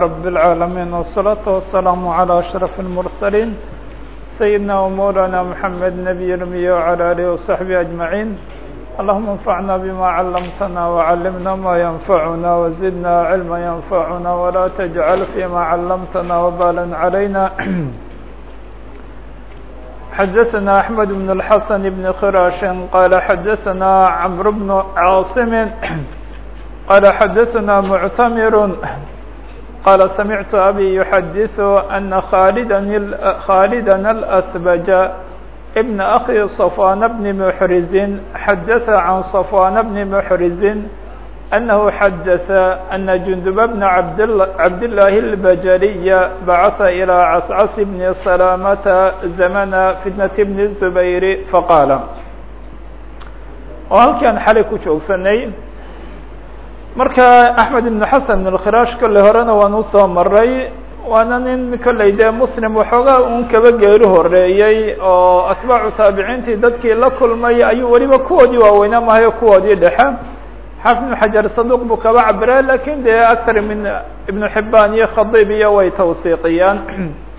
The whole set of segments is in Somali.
رب العالمين والصلاة والسلام على أشرف المرسلين سيدنا ومولانا محمد نبي الأمي وعلى آله وصحبه أجمعين اللهم انفعنا بما علمتنا وعلمنا ما ينفعنا وزدنا علما ينفعنا ولا تجعل فيما علمتنا وبالا علينا حدثنا أحمد بن الحسن بن خراش قال حدثنا عمرو بن عاصم قال حدثنا معتمر قال سمعت أبي يحدث أن خالدا خالدا الأثبج ابن أخي صفوان بن محرز حدث عن صفوان بن محرز أنه حدث أن جندب بن عبد الله, عبد الله البجلي بعث إلى عسعس بن سلامة زمن فتنة بن الزبير فقال وهل كان xalay ku joogsanay marka axmed ibn xasan alkhiraash kole horena waan u soo maray waana nin kolley dee muslim waxoogaa un kaba geeri horeeyey oo atbaacu taabiciintii dadkii la kulmay ayuu weliba kuwoodii waaweynaa mahayo kuwoodii dhexe. Xaafid ibn xajar saduuq buu kaba cabira laakiin dee akar min ibnu xibaan iyo khadiib iyo way tawsiiqiyaan.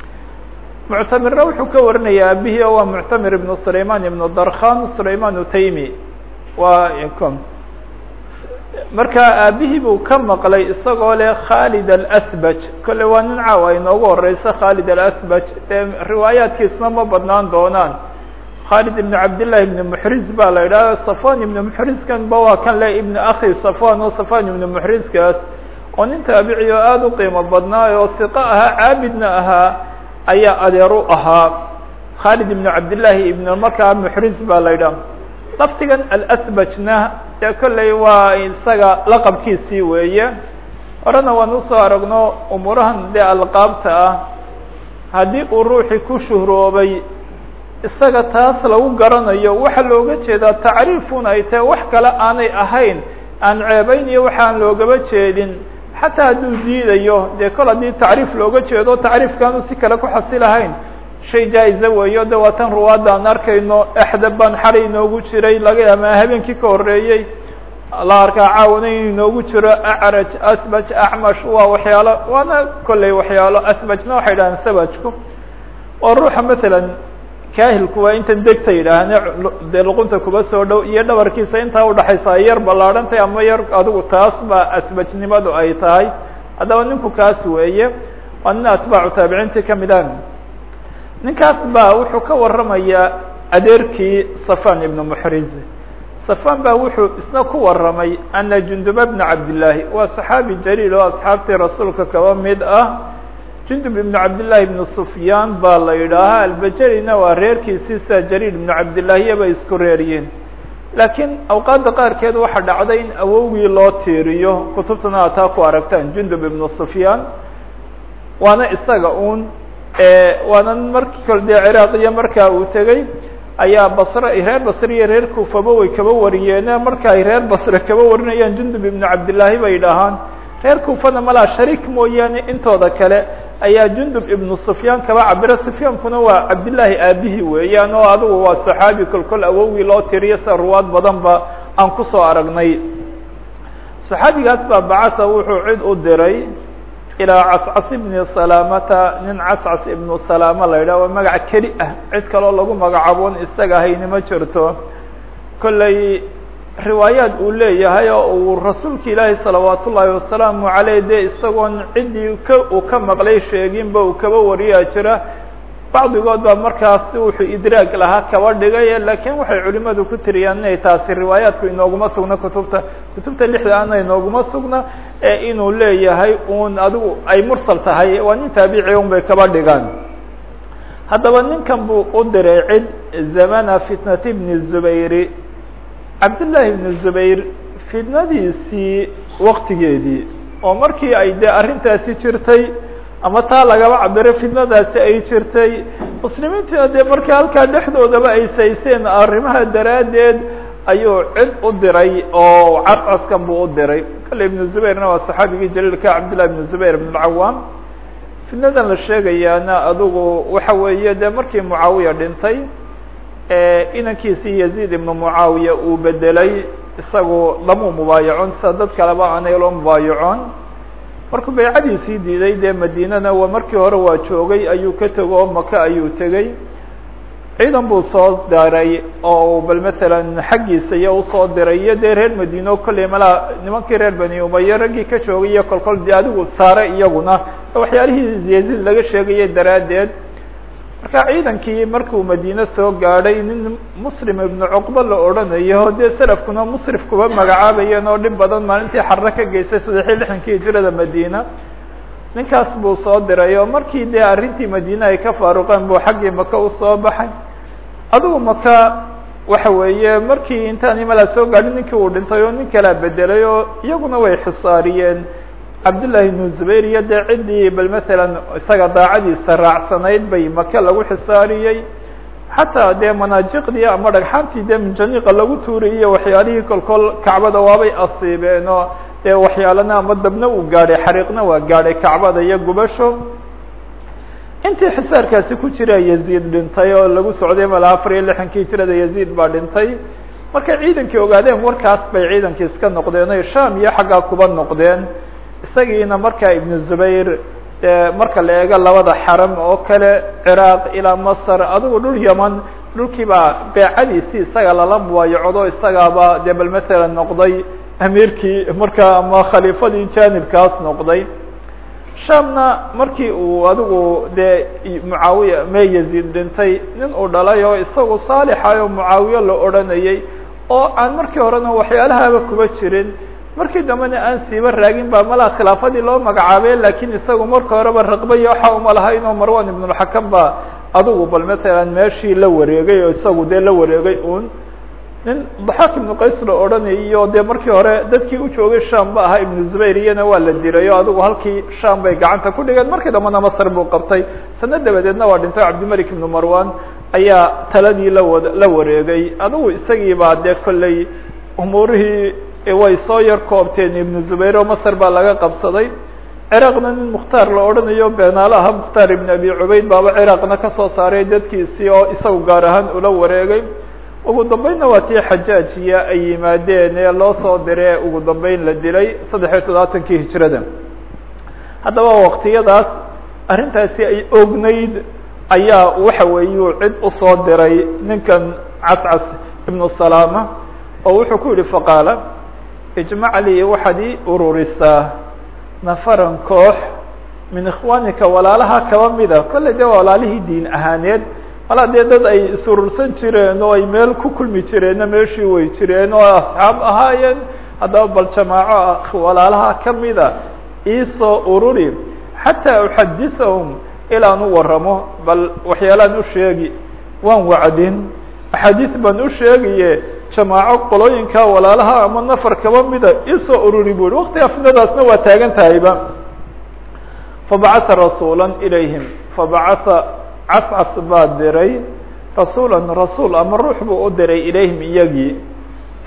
Muctamirna wuxuu ka warinayaa aabihii oo waa muctamir ibnu sulayman ibnu darkhan sulayman utaymi waa marka aabihii buu ka maqlay isagoo leh khalid alasbaj. Kolle waa nin caawa inoogu horeysa khalid alasbaj. Dee riwaayaadkiisna ma badnaan doonaan. Khalid ibn cabdillahi ibn muxriz baa la yidhaha safan ibn muxrizkan ba waa kan le ibn akhi safan oo safan ibn muxrizkaas oo nin taabici oo aada u qiimo badnaa oo hiqa ahaa caabidna ahaa ayaa adeer u ahaa. Khalid ibn cabdillahi ibn markaa muxriz baa la yidhaha laftigan alasbajna dee kolley waa isaga laqabkiisii weeye. Horena waan u soo aragno umuurahan dee alqaabta ah. Haddii uu ruuxii ku shuhroobay isaga taas lagu garanayo waxaa looga jeedaa tacriifun ay tahay wax kale aanay ahayn aan ceebeyn iyo waxaan loogaba jeedin. Xataa hadduu diidayo dee kol haddii tacriif looga jeedo tacriifkaanu si kale ku xasilahayn shay jaa-iza weeyo de waa tan arkayno exda baan inoogu jiray laga ama habeenkii ka horreeyey la arkaa caawana in inoogu jiro acraj asbaj acmash waa waxyaalo waana kolley waxyaalo asbajna waxay dhahaan sabajku. Oo ruuxa matalan kaahilku waa intan degta yidhaahne dee luqunta kuba soo dhow iyo dhabarkiisa intaa udhaxaysa ay yar ballaadhantay ama yar adigu taas baa asbajnimadu ay tahay. Haddaba ninku kaas weeye waa nin atbaacu taabiciintii ka mid ah ninkaas baa wuxuu ka waramayaa adeerkii safan ibnu muxriz. Safan baa wuxuu isna ku waramay ana junduba bna cabdillaahi waa saxaabi jaliil oo asxaabtii rasuulka kaba mid ah. Jundub ibnu cabdillahi ibnu sufyaan baa la yidhaahaa albajelina waa reerkiisii sida jaliil ibnu cabdillaahiya bay isku reeryiin laakiin awqaadda qaarkeed waxaa dhacday in awowgii loo tiiriyo kutubtana taa ku aragtaan jundub ibnu sufyaan waana isaga un waana markii kole dee ciraaq markaa uu tegey ayaa basre reer basre iyo reer kufaba way kaba wariyeene marka ay reer basre kaba warinayaan jundub ibnu cabdillaahi bay dhahaan. Reer kufana malaa shariik mooyaane intooda kale. Ayaa jundub ibnu sufyaan kaba cabira sufyaankuna waa cabdillaahi aabihii weeyaan oo adigu waa saxaabi kol kol awowgii loo tiriyo sida ruwaad badan ba aan ku soo aragnay. Saxaabigaas baa bacasa wuxuu cid u diray ilaa cascas ibni salaamata nin cascas ibnu salaama la yidhah waa magac keli ah. Cid kaloo lagu magacaboon isaga hayni ma jirto. Kolley riwaayaad uu leeyahay oo uu rasuulka ilaahi salawaat ullaahi wasalaamu caleyh dee isagoon ciddii ka uu ka maqlay sheeginba uu kaba wariyaa jira bacdigood baa markaas wuxuu idraag lahaa kaba dhigay laakiin waxay culimadu ku tiriyaan inay taasi riwaayaadku inooguma sugna kutubta. Kutubta lixda ana inooguma sugna ee inuu leeyahay un adigu ay mursal tahay waa nin taabici un bay kaba dhigaan. Haddaba ninkan buu u diray cid zamana fitnati bni zubayri. Cabdillaahi ibnu zubayr fitnadiisii waktigeedii oo markii ay dee arrintaasi jirtay ama taa lagaba cabiro fitnadaasi ay jirtay. Muslimiintiina dee markii halkaa dhexdoodaba ay sayseen arrimaha daraaddeed ayuu cid u diray oo cascaskan buu u diray. Kale ibnu zubayrna waa saxaabigii jaliilka cabdillahi ibnu zubayr ibn alcawaam fitnadan la sheegayaana adigu waxa weeye dee markii mucaawiya dhintay inankiisii yaziid ibnu mucaawiya uu bedelay isagu lamuu mubaayacoon sida dad kaleba aanay loo mubaayacoon markuu baycadiisii diiday dee madiinana waa markii hore waa joogay ayuu ka tego oo maka ayuu tegey. Ciidan buu soo daray oo bal matalan xaggiisa iyo u soo diray iyo dee reer madiino kolley malaa nimankii reer bani umaye raggii ka joogay iyo kolkol adigu saare iyaguna. Waxyaalihii yaziid laga sheegaya daraaddeed marka ciidankii markuu madiine soo gaadhay nin muslim ibnu cuqba la odhanayo dee selafkuna musrif kuba magacaabayeen oo dhib badan maalintii xarre ka geystay saddexii lixdankii hijrada madiina. Ninkaas buu soo diray oo markii dee arrintii madiine ay ka faaruqeen buu xaggii maka u soo baxay. Adigu maka waxa weeye markii intaan imalaa soo gaadhin ninkii uu dhintay oo nin kalaa bedelay oo iyaguna way xisaariyeen cabdullahi ibnu zubayr iyo dee ciddii bal matalan isaga daacadiisa raacsanayd bay maka lagu xisaariyey. Xataa dee manaajiqdii ama dhagxaantii dee minjaniiqa lagu tuurayy iyo waxyaalihii kolkol kacbada waabay asiibeen oo dee waxyaalana ama dabna uu gaadhay xariiqna waa gaadhay kacbada iyo gubasho. Intii xisaarkaasi ku jira yaziid dhintay oo lagu socday mala afar iyo lixankii jirada yaziid baa dhintay. Markay ciidankii ogaadeen warkaas bay ciidankii iska noqdeen oy sham iyo xaggaa kuba noqdeen isagiina markaa ibnu zubayr marka la eego labada xaram oo kale ciraaq ilaa masr adigu dhul yaman dhulkii baa beecadiisii isaga lala muwaayacodo isagaaba dee bal matalan noqday amiirkii markaa ama khaliifadii janibkaas noqday. Shamna markii uu adigu dee mucaawiya me yaziid dhintay nin uu dhalay oo isagu saalixay oo mucaawiye la odhanayay oo aan markii horena waxyaalahaaba kuba jirin markii dambena aan siiba raagin ba malaa khilaafadii loo magacaabay lakiin isagu marka horeba raqbaya waxa uma lahayn oo marwan ibnulxakam ba adigu bal matalan meeshii la wareegay oo isagu dee la wareegay un nin daxaak ibnu qays la odhanayo dee markii hore dadkii u joogay sham ba ahaa ibnu zubayr iyana waa la diray o adigu halkii sham bay gacanta ku dhigeen. Markii dambena masr buu qabtay sano dabadeedna waa dhintay cabdimalik ibnu marwan ayaa taladii lawad la wareegay. Adigu isagii baa dee kolley umuurihii way soo yar koobteen. Ibnu zubayr oo masr baa laga qabsaday. Ciraaqna nin mukhtaar la odhanayo beenaale aha mukhtaar ibn abi cubayd baaba ciraaqna ka soo saaray dadkiisii oo isagu gaar ahaan ula wareegay. Ugu dambeynna waa tii xajaajiya ay yimaadeen ee loo soo dire ugu dambeyn la dilay saddex iyo toddobaatankii hijrada. Haddaba waktiyadaas arrintaasi ay ognayd ayaa waxa weeyuu cid u soo diray ninkan cascas ibnu salaama oo wuxuu ku yihi faqaala ijmac lii waxaad ii ururisaa nafaran koox min ikhwaanika walaalaha kaba mida. Kolley dee walaalihii diin ahaaneed. Walaa dee dad ay isurursan jireen oo ay meel ku kulmi jireenna meeshii way jireen oo asxaab ahaayeen. Haddaba bal jamaaco walaalaha kamida iisoo ururi. Xataa uxadisahum ilaan u waramo bal waxyaalaan u sheegi waan wacdin. Axaadiis baan u sheegaye jamaaco qolooyinka walaalaha ama nafar kaba mida isoo ururi bu i wakti afnadaasna waa taagan tahayba. Fabacatha rasuula ilayhim. Fabacatha cascas baa diray. Rasuula rasuul ama ruux buu u diray ilayhim iyagii.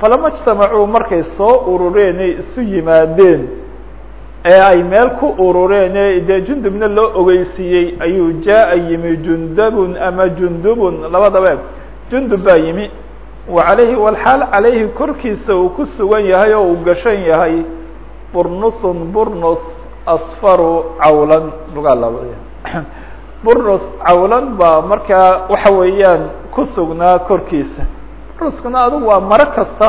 Falama ijtamacuu markay soo urureen ay isu yimaadeen. Ee ay meel ku urureen ee dee jundubna loo ogeysiiyey ayuu jaa yimi jundabun ama jundubun labadaba. Jundub baa yimi wa calayhi walxaal calayhi korkiisa uu ku sugan yahay oo uu gashan yahay burnusun burnus asfaru cawlan lugaa burnus cawlan baa markaa waxa weeyaan ku sugnaa korkiisa. Burnuskuna adigu waa maro kasta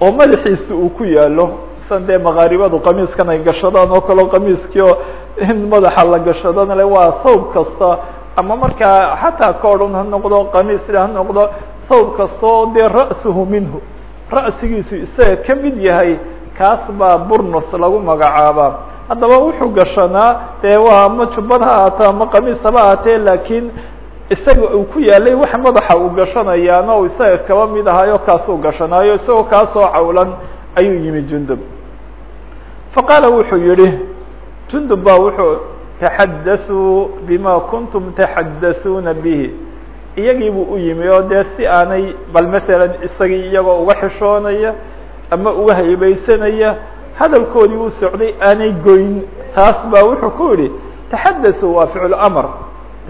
oo madaxiisa uu ku yaalo san dee makaaribadu qamiiskan ay gashadaan oo kaleo qamiiskii oo in madaxa la gashadana le waa thawb kasta. Ama markaa xataa koodhan ha noqdo qamiisle ha noqdo thawb kasta oo dee ra'suhu minhu. Ra'sigiisu isaga ka mid yahay kaas baa burnus lagu magacaabaa. Haddaba wuxuu gashanaa dee waa ama jubbad ha ahaato ama qamiis haba ahaatee laakiin isaga uu ku yaalay wax madaxa uu gashanayaana u isaga kaba mid ahaayo kaasuu gashanaayo isagoo kaasoo cawlan ayuu yimi jundub. Faqaala wuxuu yihi jundub baa wuxuu taxadaثuu bima kuntum taxadasuuna bihi iyagii buu u yimi oo dee si aanay bal masalan isagii iyagoo uga xishoonaya ama uga haybeysanaya hadalkoodii uu socday aanay goyn. Taas baa wuxuu ku yihi taxadaثuu waa ficlu amr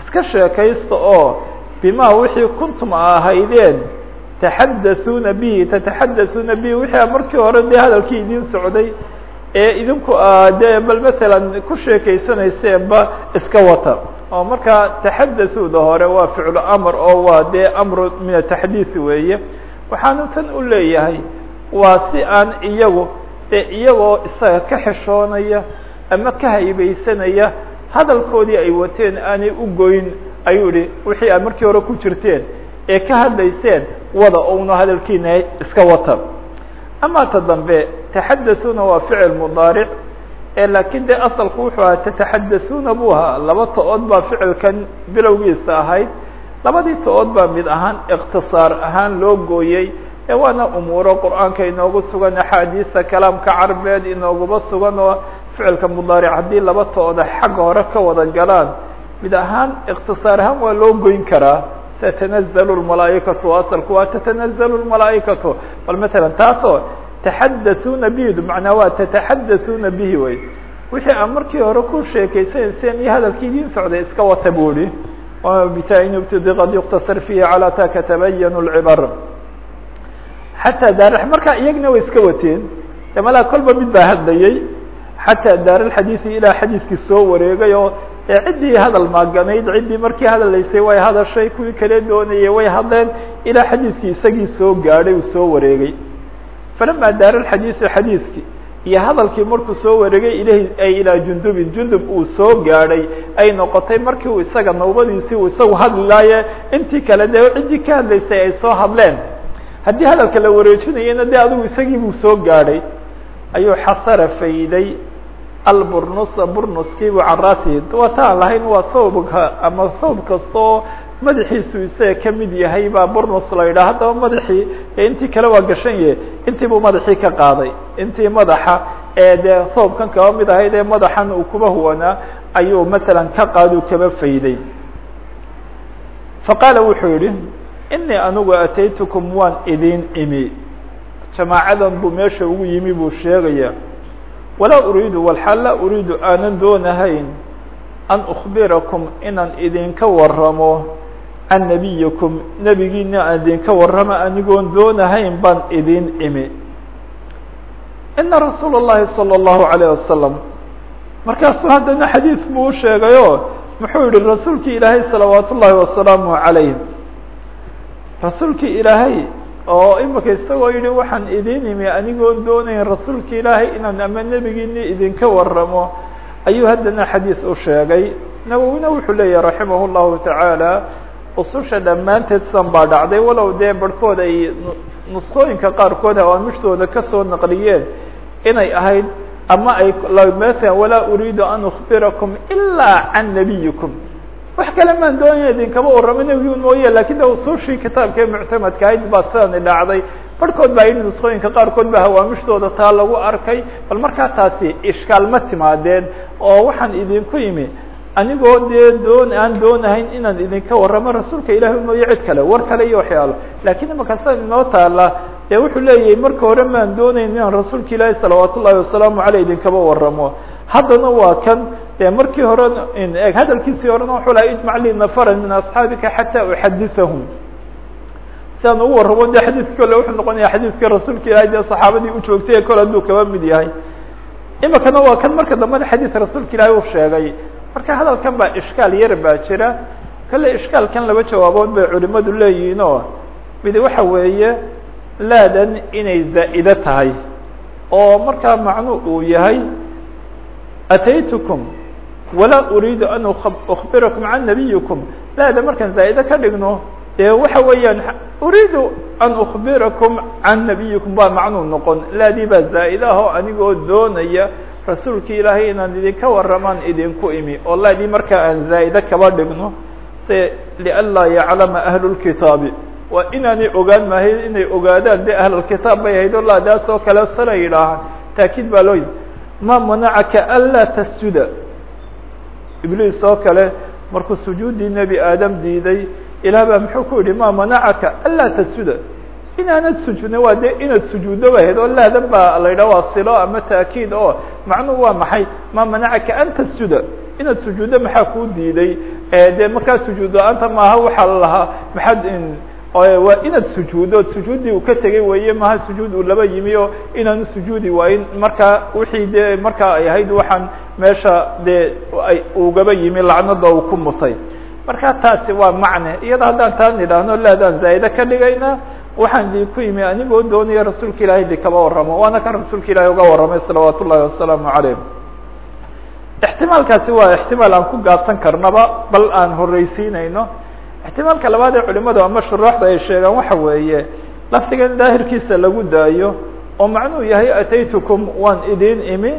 iska sheekaysta oo bima wixii kuntum ahaydeen. Taxadasuuna bihi tataxadasuuna bihi wixii markii hore dee hadalkii idin socday ee idinku dee bal masalan ku sheekaysanayseeba iska wata oo markaa taxadasuda hore waa ficlu amr oo waa dee amru min ataxdiis weeye. Waxaanu tan u leeyahay waa si aan iyagu dee iyagoo isaga ka xishoonaya ama ka haybeysanaya hadalkoodii ay wateen aanay u goyn ayuu yihi wixii aad markii hore ku jirteen ee ka hadlayseen wada ouna hadalkiina iska wata ama ta dambe taxadasuuna waa ficil mudaaric laakiin de asalku wuxuu ahaa tataxadasuuna buu ahaa. Laba to-ood baa ficilkan bilowgiisa ahayd. Labadii to-ood baa mid ahaan ikhtisaar ahaan loo gooyey. Ee waana umuuro qur'aanka inoogu sugan axaadiista kalaamka carbeed inooguba sugan oo ficilka mudaaric haddii laba to-ooda xagga hore ka wada galaan. Mid ahaan ikhtisaar ahaan waa loo goyn karaa. Tatanazalu lmalaaikatu asalku waa tatanazalu lmalaaikatu bal matalan taasoo taxadasuuna bihidu macnaa waa tataxadasuuna bihi wey wixii aan markii hore ku sheekeysanayseen iyo hadalkii idiin socday iska wata bu ihi bitain ibtidi qad yuktasar fihi calaa ta katabayanu lcibar xataa daar markaa iyagna way iska wateen malaa kolba mid baa hadlayey xataa daar ilaa xadiiskii soo wareegay oo ciddii hadal maaganayd ciddii markii hadalaysay way hadashay kuwii kale doonayay way hadleen ilaa xadiiskii isagii soo gaadhay uu soo wareegay falama daar alxadiisi xadiiskii iyo hadalkii markuu soo wareegay ilahi ay ilaa jundubin jundub uu soo gaadhay ay noqotay markii uu isaga nawbadiisii uu isagu hadlilaaye intii kale dee ciddii ka hadlaysay ay soo hadleen haddii hadalka la wareejinayana de adigu isagii buu soo gaadhay ayuu xasara fayday alburnusa burnuskiibu can rasihi wataan lahayn waa thawbka ama thawb kastoo madaxiisu isaga ka mid yahay baa burnus la yidhaha haddaba madaxii intii kale waa gashan yahe intii buu madaxii ka qaaday. Intii madaxa ee dee thawbkan kaba mid ahayd ee madaxan uu kuba huwanaa ayuu masalan ka qaad uu kaba fayday. Faqaala wuxuu yihi inii anigu ataytukum waan idin imi. Jamaacadan buu meesha ugu yimi buu sheegaya. Walaa uriidu walxaal laa uriidu aanan doonahayn an ukbirakum inaan idinka waramo can nabiyikum nebigiina aan idinka warramo anigoon doonahayn baan idin imi ina rasuula اllahi salى اllahu alayه wasalam markaasuu haddana xadiis buu u sheegayo muxuu yihi rasuulkii ilaahay salawaat ullaahi wasalaamu calayh rasuulkii ilaahay oo imika isagoo yihi waxaan idin imi anigoon doonayn rasuulka ilaahay inaan ama nebigiini idinka waramo ayuu haddana xadiis u sheegay nawowina wuxuu leeyahay raximah llahu tacaala ususha dhammaanteed san baa dhacday walow dee barhkood ay nuskooyinka qaarkood hawaamishtooda ka soo naqliyeen inay ahayd ama ay mala walaa uriidu an ukbirakum ilaa can nabiyikum wax kale maan doonaya idinkama warramo nebigi mooye laakiin de usushii kitaabkae muctamadka ahayd baa sidani dhacday. Barhkood baa yidhi nuskooyinka qaarkood baa hawaamishtooda taa lagu arkay bal markaa taasi ishkaal ma timaadeen oo waxaan idinku yimi anigoo dee doon aan doonahayn inaan idinka warramo rasuulka ilaahi mooye cid kale war kale iyo waxyaalo. Lakin imaka sidan inoo taala dee wuxuu leeyahay marka hore maan doonayn inaan rasuulka ilaahi salawaat ullahi wasalaamu aleyh idinkaba warramo. Haddana waa kan de markii hore eg hadalkiisii horena wuxuu laha ijmac lii nafaran min asxaabika xataa uxadisahum si aan ugu warramo de xadiiska kole wuxuu noqonaya xadiiska rasuulka ilahi dee saxaabadii u joogtay ee kole hadduu kaba mid yahay. Imikana waa kan marka dambena xadiis rasuulka ilaahi uu sheegay marka hadalkan baa ishkaal yar baa jira. Kale ishkaalkan laba jawaabood bay culimadu leeyihiin oo mid waxa weeye laadan inay zaa'ide tahay. Oo markaa macnu uu yahay ataytukum walaa uriidu an ukbirakum can nabiyikum laada markaan zaa'ide ka dhigno dee waxa weeyaan uriidu an ukbirakum can nabiyikum baa macnuu noqon. Laadii baa zaa'id ah oo anigoo doonaya rasuulki ilaahay inaan idinka warramaan idinku imi oo laadii markaa aan zaa'ide kaba dhigno se lianlaa yaclama ahlu lkitaabi waa inaanay ogaan maahay inay ogaadaan de ahlulkitaab bay ahayd o laadaas oo kale sala yidhaahaan. Taakiid baa loo yidhi ma manacaka anlaa tasjuda. Ibliis oo kale markuu sujuuddii nebi aadam diiday ilaah baa muxuu ku yihi ma manacaka anlaa tasjuda inaanad sujuudna waa de inaad sujuuddo ba ahayd oo laadan baa la yidhah waa silo ama taakiid oo macnuhu waa maxay ma manacaka an tasjuda inaad sujuuddo maxaa kuu diiday de markaa sujuud la'aanta maaha waxaa la lahaa maxaad waa inaad sujuudood sujuuddii uu ka tegay weeye maha sujuud uu laba yimi o inaanu sujuudi waayin markaa wixii dee markaa ay ahayd waxaan meesha dee ugaba yimi lacnada uu ku mutay marka taasi waa macne iyada haddaan taa nidhaahno laadaan zaa'ide ka dhigayna waxaan di ku yimi anigoo doonaya rasuulka ilahay di kaba warramo waana kan rasuulka ilahay uga warramay salawaat ullahi wasalaamu calayh. Ixtimaalkaasi waa ixtimaal aan ku gaabsan karnaba bal aan horreysiinayno ixtimaalka labaad ee culimadu ama shuruuxda ay sheegaan waxa weeye lafdigan daahirkiisa lagu daayo oo macnuu yahay ataytukum waan idin imi.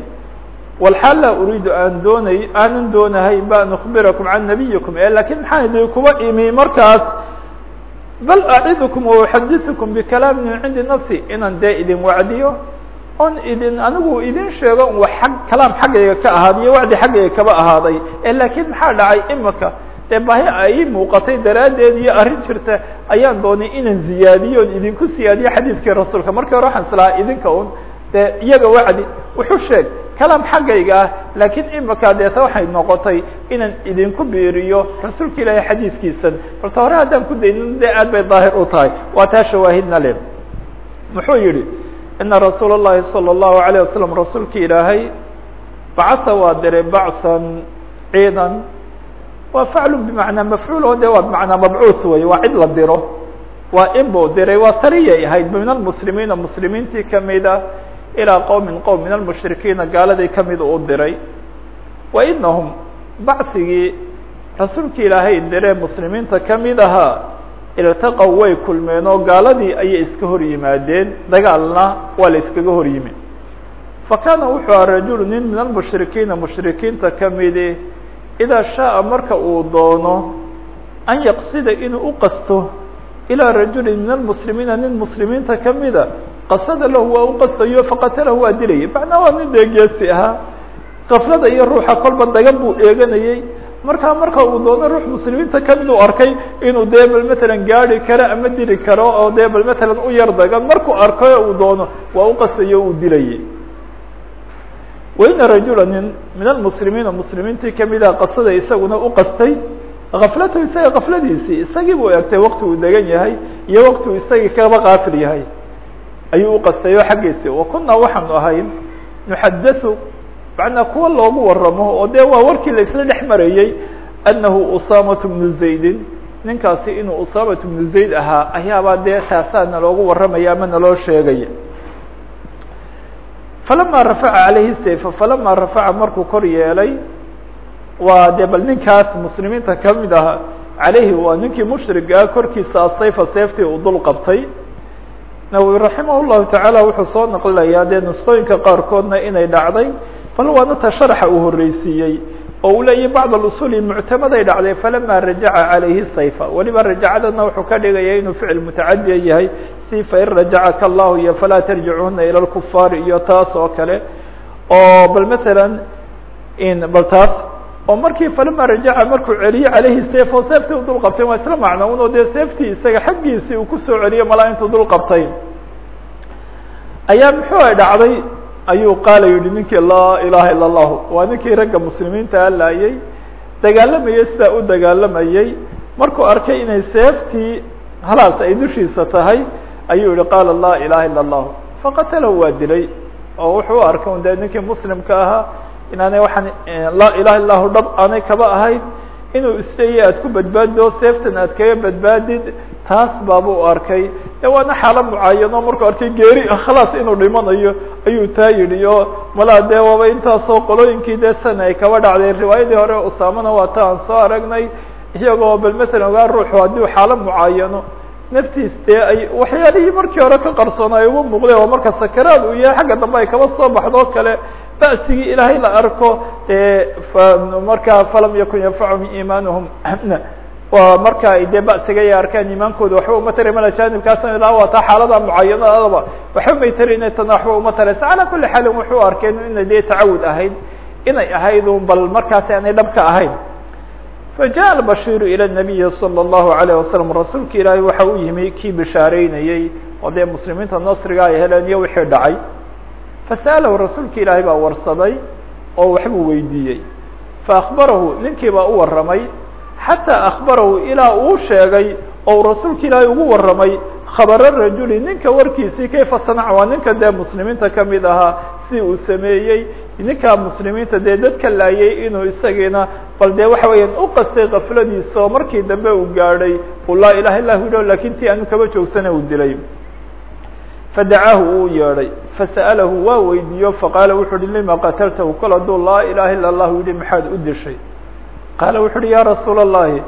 Walxaal laa uriidu aan doonay aanan doonahay ba an ukbirakum can nabiyikum e laakiin maxaan idinkuba imi markaas bal acidukum wauxadisukum bikalaamin min cindi nafsi inaan dee idin wacdiyo on idin anigu idin sheego ag kalaam xaggayga ka ahaadiyo wacdi xaggayga kaba ahaaday e laakiin maxaa dhacay imika dee baahi ay muuqatay daraaddeed iyo arrin jirta ayaan doonay inaan ziyaadiyo on idinku siyaadiyo xadiiskii rasuulka markii hore waxaan islahaa idinka un dee iyaga wacdi wuxuu sheeg kalaam xaggayga ah laakiin imika deeta waxay noqotay inaan idinku biiriyo rasuulka ilaahay xadiiskiisan balta hore haddaan ku daynin dee aad bay daahir u tahay waa taa shawaahidna le muxuu yihi ina rasuula الlahi salى الlahu عalيه wasalam rasuulka ilaahay bacasa waa diray bacsan ciidan waa faclu bimacnaa mafcuul o de waa bimacnaa mabcuuth wey waa cid la diro waa in buu diray waa sariyay ahayd min almuslimiina muslimiintii kamida ilىa qowmin qowm min almushrikiina gaaladay ka mid u diray wa inahum bacsigii rasuulka ilaahay diree muslimiinta ka mid ahaa iltaqow way kulmeen oo gaaladii ayay iska hor yimaadeen dagaalna waa la iskaga hor yimi fa kaana wuxuu aha rajulu nin min almushrikiina mushrikiinta kamidi idaa shaaa marka uu doono an yaqsida inuu u qasto ilىa rajulin min almuslimiina nin muslimiinta kamida qasada lahu waa u qastayo faqatalahu waa dilayay. Macnaa waa nin dee geesi ahaa kaflada iyo ruuxa kolba dagan buu eeganayey markaa marka uu doono ruux muslimiinta ka mid uu arkay inuu dee matalan gaadi karo ama dili karo oo dee matalan u yar dagan markuu arkayo uu doono waa u qastayo uu dilayay. Waina rajula nin min almuslimiina muslimiintii kamida qasada isaguna u qastay. Kaflatahu isaga kafladiisii isagii buu egtay wakti uu degan yahay iyo wakti uu isagii kaba kaafil yahay ayuu uqastay oo xaggiisi wa kunaa waxaanu ahayn nuxadaثu macnaa kuwa loogu waramo oo dee waa warkii la isla dhex marayey anahu usaamatu bnu zaydin ninkaasi inuu usaamatu bnu zayd ahaa ayaabaa dee taasaa naloogu warramaya ama naloo sheegaya. Falama rafaca calayhi sayfa falama rafaca markuu kor yeelay waa dee bal ninkaas muslimiinta ka mid ah calayhi waa ninkii mushrigaa korkiisa asayfa seeftii uu dul qabtay nawowi raximah llahu tacaala wuxuu soo naqlinayaa dee nusqooyinka qaarkoodna inay dhacday bal waana ta sharaxa uu horreysiiyey oo uu leeyahy bacd alusuuli muctamaday dhacday falama rajaca calayhi sayfa weliba rajacadana wuxuu ka dhigaya inuu ficil mutacadiya yahay si fain rajacaka allahu iyo falaa tarjicuuna ila lkufaar iyo taas oo kale. Oo bal matalan in bal taas oo markii falama rajaca markuu celiye calayhi sayf oo seeftii u dul qabtay waa isla macno un oo dee seeftii isaga xaggiisii uu ku soo celiyo malaa intuu dul qabtay ayaa muxuu ay dhacday? Ayuu qaala yihi ninkii laa ilaha ila allahu waa ninkii ragga muslimiinta alaayey dagaalamayey sidaa u dagaalamayey markuu arkay inay seeftii halaas ay dushiisa tahay ayuu yihi qaala laa ilaha ila allahu faqatalahu waa dilay oo wuxuu u arkay dee ninkii muslimka ahaa inaanay waxaan laa ilaha illa lahu dhab aanay kaba ahayn inuu isleeyahy aad ku badbaadido seeftan aad kaga badbaadid taas baaba u arkay. De waana xaalo mucaayano markuu arkay geeri khalaas inuu dhimanayo ayuu taa yidhi oo malaa dee waaba intaasoo qolooyinkii dee san ay kaba dhacday riwaayadii hore usaamana waa ta aan soo aragnay iyagoo bal matalan ogaa ruuxu haddii xaalo mucaayano. Naftiis dee ay waxyaalihii markii hore ka qarsoona ay ugu muuqdeen oo marka sakaraad uu yahay xagga dambe ay kaba soo baxdoo kale ba'sigii ilaahay la arko markaa falam yakun yanfachum iimaanuhum waa marka ay dee ba'siga ay arkaan iimaankooda waxba uma tara mal ajanibkaasna ilaa waa taa xaalada mucayanadaba waxba may tarayna tana waxba uma taraysa calaa kuli xaalin wuxuu arkay inay dee tacawud ahayd inay ahayd un bal markaasi aanay dhab ka ahayn fajaء albashiiru ilى الnabiyi salى الlahu عalيه wasalam rasuulka ilaahay waxa u yimi kii bishaareynayey oo dee muslimiinta nasriga ay heleen iyo wixii dhacay fasa'alahu rasuulka ilaahay baa warsaday oo waxbuu weydiiyey faakbarahu ninkii baa u warramay xataa akbarahu ilaa uu sheegay oo uu rasuulka ilaahay ugu warramay khabaro rajuli ninka warkiisii kayfa sanac waa ninka dee muslimiinta ka mid ahaa si uu sameeyey ninka muslimiinta dee dadka laayay inuu isagiina bal dee waxa weeyaan u qastay kafladiisa markii dambe uu gaadhay uu laa ilaha illa hu laakiin tii aanu kaba joogsana uu dilay fadacaahu uu yeedhay fasa'alahu waa weydiiyo faqaala wuxu uhi lima qataltahu kol hadduu laa ilaha illa allahu yihi maxaad u dishay qaala wuxu uhi ya rasuula allahi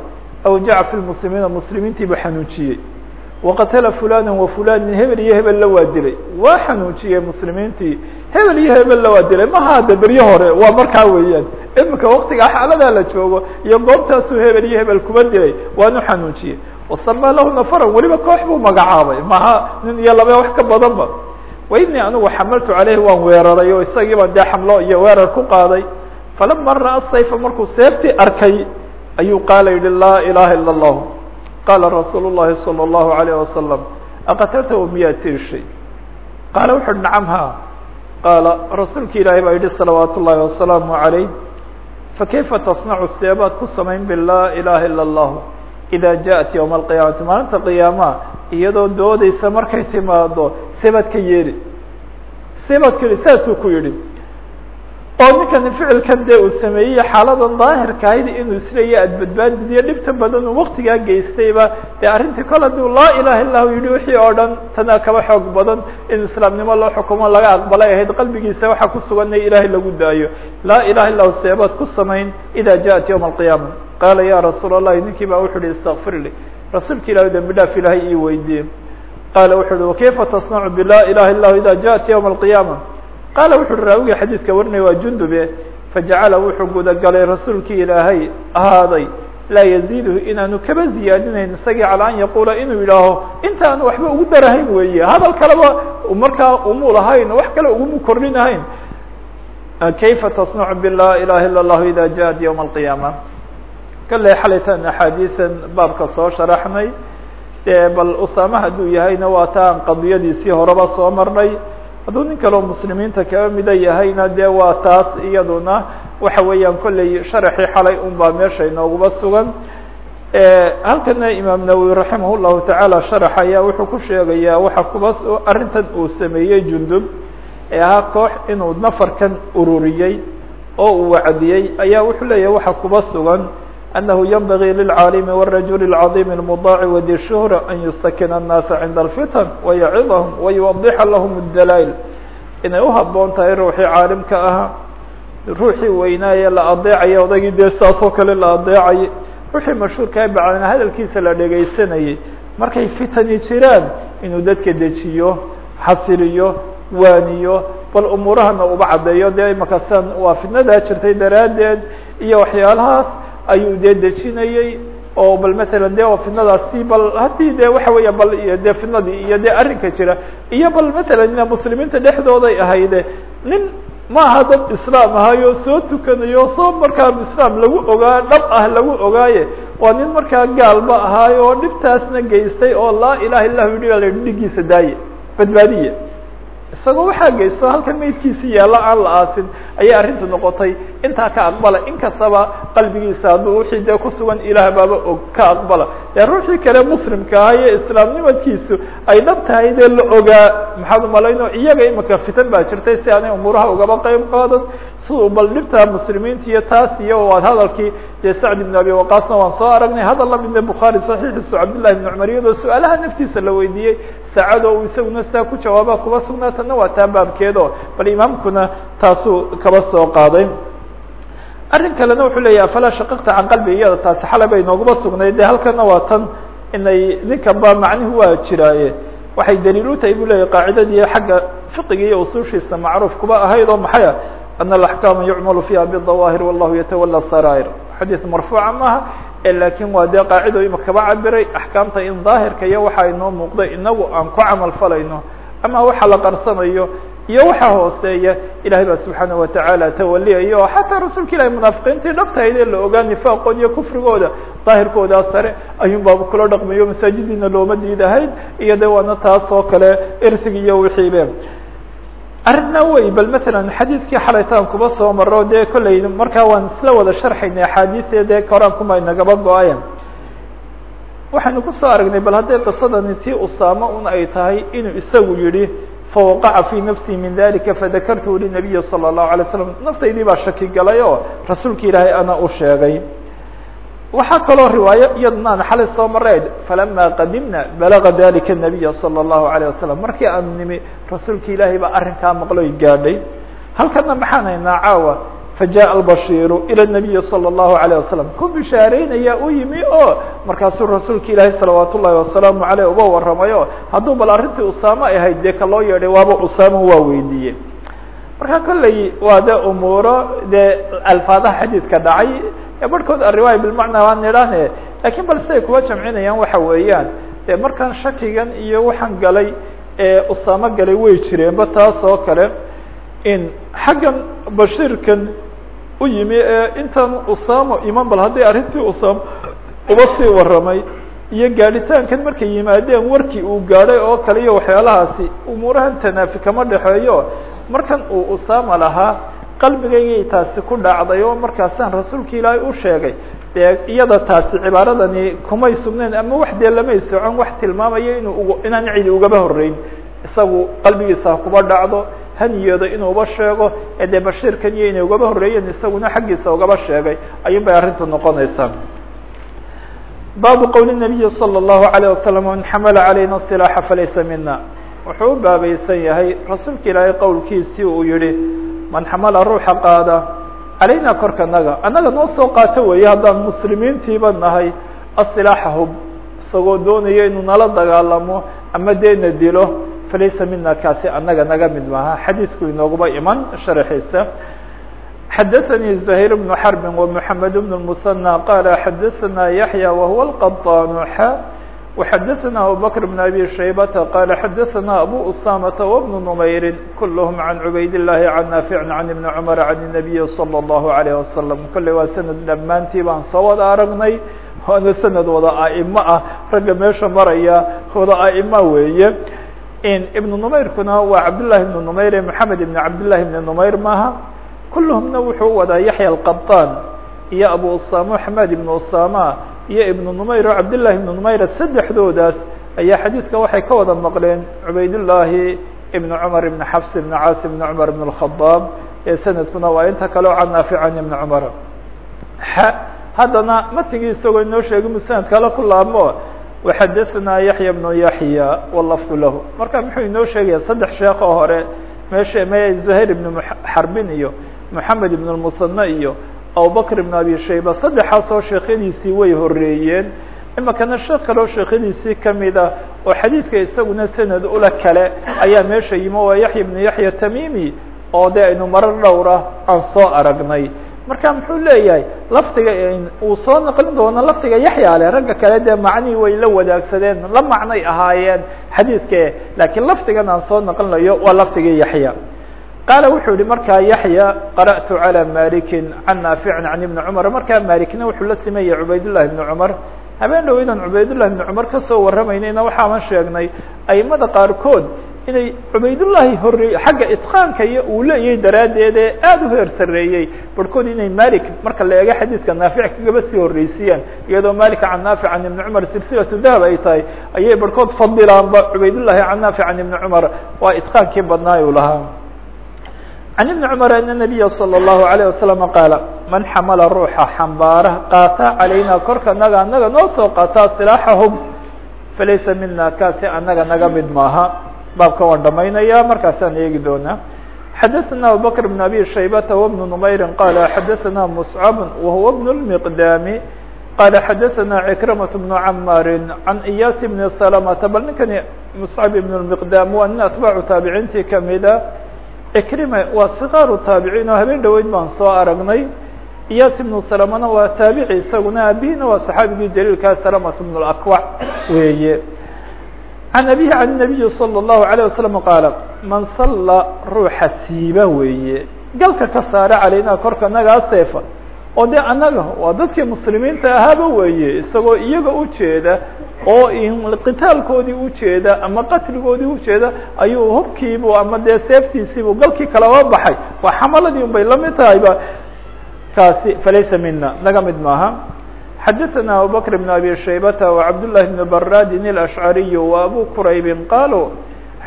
awjaca fi lmuslimiina muslimiintiiba xanuujiyey waqatala fulana wa fulanin hebel iyo hebella waa dilay waa xanuujiyey muslimiintii hebel iyo hebella waa dilay maha berye hore waa markaa weeyaan imika waktigaa xaaladaa la joogo iyo goobtaasuu hebel iyo hebel kuba dilay waanu xanuujiyey wasama lahu nafaran weliba koox buu magacaabay maha nin iyo laba wax ka badanba wa inii anigu xamaltu caleyhi waan weeraray oo isagiiba dee xamlo iyo weerar ku qaaday falama ra'a sayfa markuu seeftii arkay ayuu qaala yihi laa ilaha ila اllah qaala rasuul الlahi salى الlahu عalيه wasalam aqataltahu miyaad tirshay qaala wuxu uhi nacam ha qaala rasuulki ilaahay baa yihi salawaat ullahi wasalaamu عalayh fakayfa tasnacu seebaad ku samayn bilaa ilaha ila اllah ida jaءat ywma alqiyaamati maalinta qiyaamaha iyadoo doodeysa markay timaado sebaad ka yeeli. Yeli saasuu ku yihi oo ninkani ficilkan dee uu sameeyey xaaladan daahirka ahayd inuu isleeya aad badbaadidiyo dhibta badan uu waktigaa geystayba dee arrintii kol hadduu laa ilaha illahu yihi wixii oo dhan tanaa kaba xoog badan in islaamnimo loo xukumo laga aqbalay ahayd qalbigiisa waxaa ku suganay ilaahay lagu daayo. Laa ilaha illahu seebaad ku samayn ida jaءat ywma alqiyaama qaala ya rasuul allahi ninkii baa wuxu uhi istakfir rasuulka ilahi dhaaf ilaahay ii weydiye qaala wuxu uhi wakayfa tasnacu bila ilaha illahu ida jaءat ywma alqiyaama qaala wuxu uhi raawigii xadiidka warinaya waa jundube fajacala wuxuu gudagalay rasuulkii ilaahay ahaaday laa yaziiduhu inaanu kaba ziyaadinayn isagii calaa an yaquula inuu yidhaaho inta aanu waxba ugu darahayn weeye hadal kaleba markaa umu lahayn wax kale ugumu kordhinahayn kayfa tasnacu bila ilaha ila اllahu ida jaءat ywma alqiyaama kale xalaytaan axaadiisan baabka soo sharaxnay dee bal usaama hadduu yahayna waa taan qadiyadiisii horeba soo marnay. Hadduu nin kaleo muslimiinta kaba mida yahayna dee waa taas iyaduna waxa weeyaan kolley sharaxii xalay un meesha inooguba sugan. Halkana imaam nawowi raximah llahu tacaala sharax wuxuu ku sheegayaa waxa kuba arrintan uu sameeyey jundub ee ahaa koox inuu nafarkan ururiyey oo uu wacdiyey ayaa wuxuu leeyahay waxa kuba sugan أنه ينبغي للعاalم والرaجuل العظيم المضاaع وdي الشهرة أن يستkن الناaس عند الفتن ويعظهم ويوضح لهم الدلائل inay uhaboon tahay ruuxii caalimka ahaa ruuxii weynaaye la adeecaya odaygii dee saasoo kale la adeecayay ruuxii mashhuurkaa bacdana hadalkiisa la dhegaysanayay markay fitani jiraan inuu dadka dejiyo xasiliyo waaniyo bal umuurahana uba caddeeyo dee imakasan waa fitnadaa jirtay daraaddeed iyo waxyaalahaas ayuu dee dejinayey oo bal matalan de fitnadaasi bal haddii de waxa weeya bal iyo de fitnadii iyo de arrinka jira iyo bal matalan ina muslimiinta dhexdooday ahayde nin maaha dad islaam ahayo soo tukanayo soo markaa islaam lagu ogaa dhab ah lagu ogaaye waa nin markaa gaalba ahaayo oo dhibtaasna geystay oo laa ilaha illah yihi dhigiisa daaye badbaadiye isagoo waxaa geysto halka maydkiisi yaalla aan la aasin ayay arrintu noqotay. Intaa ka aqbala inkastaba qalbigiisa hadduu wixii dee kusugan ilaah baaba og ka aqbala. Dee ruuxii kale muslimka aha iyo islaamnimadkiisu ay dhab tahay dee la ogaa maxaad umalayno iyaga imika fitan baa jirtay si aanay umuuraha ugaba qeyb qaadan siduu bal dhibta muslimiinta iyo taas iyo waad hadalkii dee sacd ibn abi waqaasna waan soo aragnay. Hadal lamidne bukhaari saxiixiisu cabdillahi ibn cumar iyadoo su'aalaha naftiisa la weydiiyey saacado uu isaguna sidaa ku jawaaba kuba sugnaatana waa taa baabkeedo bal imaamkuna taasuu kaba soo qaaday arrin kalena wuxuu leeyahy afalaa shaqaqta can qalbi iyada taasi xalay bay nooguma sugnayd de halkana waa tan inay ninkan ba macnihu waa jiraaye waxay daliil u tahay bu leyahy qaacidadii xagga fiqiga iyo usushiisa macruuf kuba ahayd oo maxay ah ana alaxkaama yucmalu fiha bidawaahir wallahu yatawala sarair xadiis marfuuca maaha laakiin waa dee qaacido ima kaba cabiray axkaamta in daahirka iyo waxa inoo muuqda inagu aan ku camal falayno ama waxa la qarsanayo iyo waxa hooseeya ilahay baa subxaanaه watacaala tawaliyayo oo xataa rasuulka ilahi munaafiqiintii dhabtahayd ee la ogaa nifaaqooda iyo kufrigooda. Daahirkoodaa sare ayuun baaba kula dhaqmayo masaajidiina looma diidahayd iyo de waana taas oo kale irsigi iyo wixiibe arrinna wey bal matalan xadiidkii xalaytaan kuba soo maro dee kolley markaa waan isla wada sharxaynay axaadiiste dee koraankuma inagaba go-ayen waxaynu kusoo aragnay bal hadday qisadani tii usaamo un ay tahay inuu isagu yihi fawaqaca fii nafsii min dalika fadakartuhu linabiyi salى الlahu alay slam naftaydii baa shaki galay oo rasuulka ilaahay ana u sheegay waxaa kaloo riwaayo iyadnaan xalay soo mareed falama qadimna balaga dalika الnabiya salى الlahu عalيه wasalam markii aanu nimi rasuulka ilaahay baa arrinkaa maqloy gaadhay halkana maxaan haynaa caawa fajaءa albashiiru ilى الnabiyi salى الlahu عalيه wasalam ku bishaareynaya u yimi oo markaasuu rasuulka ilaahay salawaat ullahi wasalaamu aleyh uba waramayo hadduu bal arrintii usaamo ay ahayd dee ka loo yeedhay waaba usaamo waa weydiiyey marka kolley waa de umuuro dee alfaadaha xadiidka dhacay barhkood ariwaaya bilmacnaa waan idhaane lakiin bal siday kuwa jamcinayaan waxa weeyaan. Dee markaan shakigan iyo waxaan galay ee usaamo galay way jireenba taas oo kale in xaggan bashiirkan u yimi ee intaan usaamo iman bal hadday arrintii usaamo uba sii warramay iyo gaadhitaankan markay yimaadeen warkii uu gaadhay oo kale iyo waxyaalahaasi umuurahan tanaafi kama dhexeeyo. Markan uu usaama lahaa qalbigaygay taasi ku dhacday oo markaasaan rasuulka ilaahay u sheegay dee iyada taasi cibaaradani kumay sugnayn ama wax dee lamay socon wax tilmaamaya inuu inaan cidi ugaba horreyn isagu qalbigiisa ha kuba dhacdo haniyooda inuuba sheego ee dee bashiirkan iyo inay ugaba horreeyeen isaguna xaggiisa ugaba sheegay ayuun bay arrintu noqonaysaa baabu qowl الnabiyi salى الlahu عalيه wasalam man xamala calayna silaaxa falaysa mina wuxuu u baabaysan yahay rasuulka ilaahay qowlkiisii uu yihi man xamala ruuxa qaada calayna korka naga annaga noo soo qaato weeye haddaan muslimiintiiba nahay asilaaxa hub isagoo doonaya inuu nala dagaalamo ama deena dilo falaysa mina kaasi annaga naga mid maaha xadiisku inooguba iman sharxiisa xadaثnي زhayr بن xرb ومحamed بن المثنى qال xadaثna yaحyى وهuو الqطاn x وxadaثna abubكر بن أbي شhaybة qال xadaثna أbو أسامة وبن نmayr kulhm عan عubayd اللahi عan ناaفع عan iبن cمر عan النaبي صلى الله عليه وسلم kolley waa sanad dhammaantii baan soo wada aragnay waana sanad wada aئmo ah ragga meesha maraya wada aئma weeye iبن نmayrkuna waa cabdاللahi بن نmayr محamed بن cabdاللahi بن نmayr maaha kulluhumna wuxuu wadaa yaxya alqaطaan iyo abu usama xamed ibn usama iyo ibnu numayr oo cabdالlahi ibnu numayr saddexdoodaas ayaa xadiidka waxay ka wada maqleen cubaydullaahi ibn cumar ibn xafs ibn caas ibn cumar ibn الkhadaab ee sanadkuna waa inta kale o can naafic can ibni cumar haddana matigii isagoo inoo sheegay mu sanad kale ku laabmo waxadaثna yaxya bnu yaxya wlafdu lahu marka muxuu inoo sheegaya saddex sheekh oo hore meesha me zuhayr ibn xarbin iyo moxamed ibn lmusanne iyo abubakr ibn abi shayba saddexaas oo sheekyadiisii way horeeyeen imikana sheekh kale oo sheekyadiisii kamida oo xadiidka isaguna sanad ula kale ayaa meesha yimi waa yaxya ibnu yaxya tamimi oo de aynu marar dhowra aan soo aragnay. Marka muxuu leeyahay lafdiga uu soo naqlin doono lafdiga yaxya le ragga kale dee macnihii way la wadaagsadeen la macnay ahaayeen xadiidke lakiin lafdigan aan soo naqlinayo waa lafdigii yaxya qaala wuxuu yihi markaa yaxya qara'tu calى maliki can naaficin can ibni cumar. Markaa malikna wuxuu la simeeyey cubaydullahi ibni cumar habeen dhow inaan cubaydullahi ibni cumar ka soo warramaynayna waxaaban sheegnay aimada qaarkood inay cubaydullaahi horreeyey xagga itqaanka iyo uu leeyahay daraaddeed ee aada u heer sarreeyey barhkood inay malik marka la eego xadiidka naafic kagaba sii horreysiiyaan iyadoo malika can naafic can ibni cumar silsilatu dahab ay tahay ayay barhkood fadilaanba cubaydullahi can naafic can ibni cumar waa itqaankii badnaay uu lahaa can ibni cumar ana nabiya salى الlahu عalيه wasalam qaala man xamala ruuxa xambaara qaata calayna korka naga anaga noo soo qaataa silaaxahum falaysa mina kaasi anaga naga mid maaha baabka waan dhamaynaya markaasaan eegi doonaa xadaثna abubakr بn abi shaybata wbn نmayri qala xadaثna mscab wahuwa bn الmiqdami qala xadaثna cikramaة bn camaari can iyas bn salamata bal ninkani mscab ibn الmiqdam waa nin atbaacu taabiciintii kamida cikrima waa sikaaru taabiciin oo habeen dhoweyd baan soo aragnay iyas ibnu salamana waa taabici isaguna abihina waa saxaabigii jaliilkaa salamat bn اakwac weeye can abihi can الnabiyi salى الlahu عalيه wasalam qaala man salla ruuxa siiba weeye galka ka saara calayna korka nagaa seefa oo de annaga waa dadkii muslimiinta ahaaba weeye isagoo iyaga ujeeda oo qitaalkoodii ujeeda ama qatligoodii ujeeda ayuu hubkiibu ama dee seeftiisiibu galkii kalaba baxay waa xamaladii un bay lamid tahayba kaasi falaysa mina naga mid maaha xadaثna abubakr بn abi shaybata وcabdالlahi بn baradin الأشcariي وabu quraybi qaluu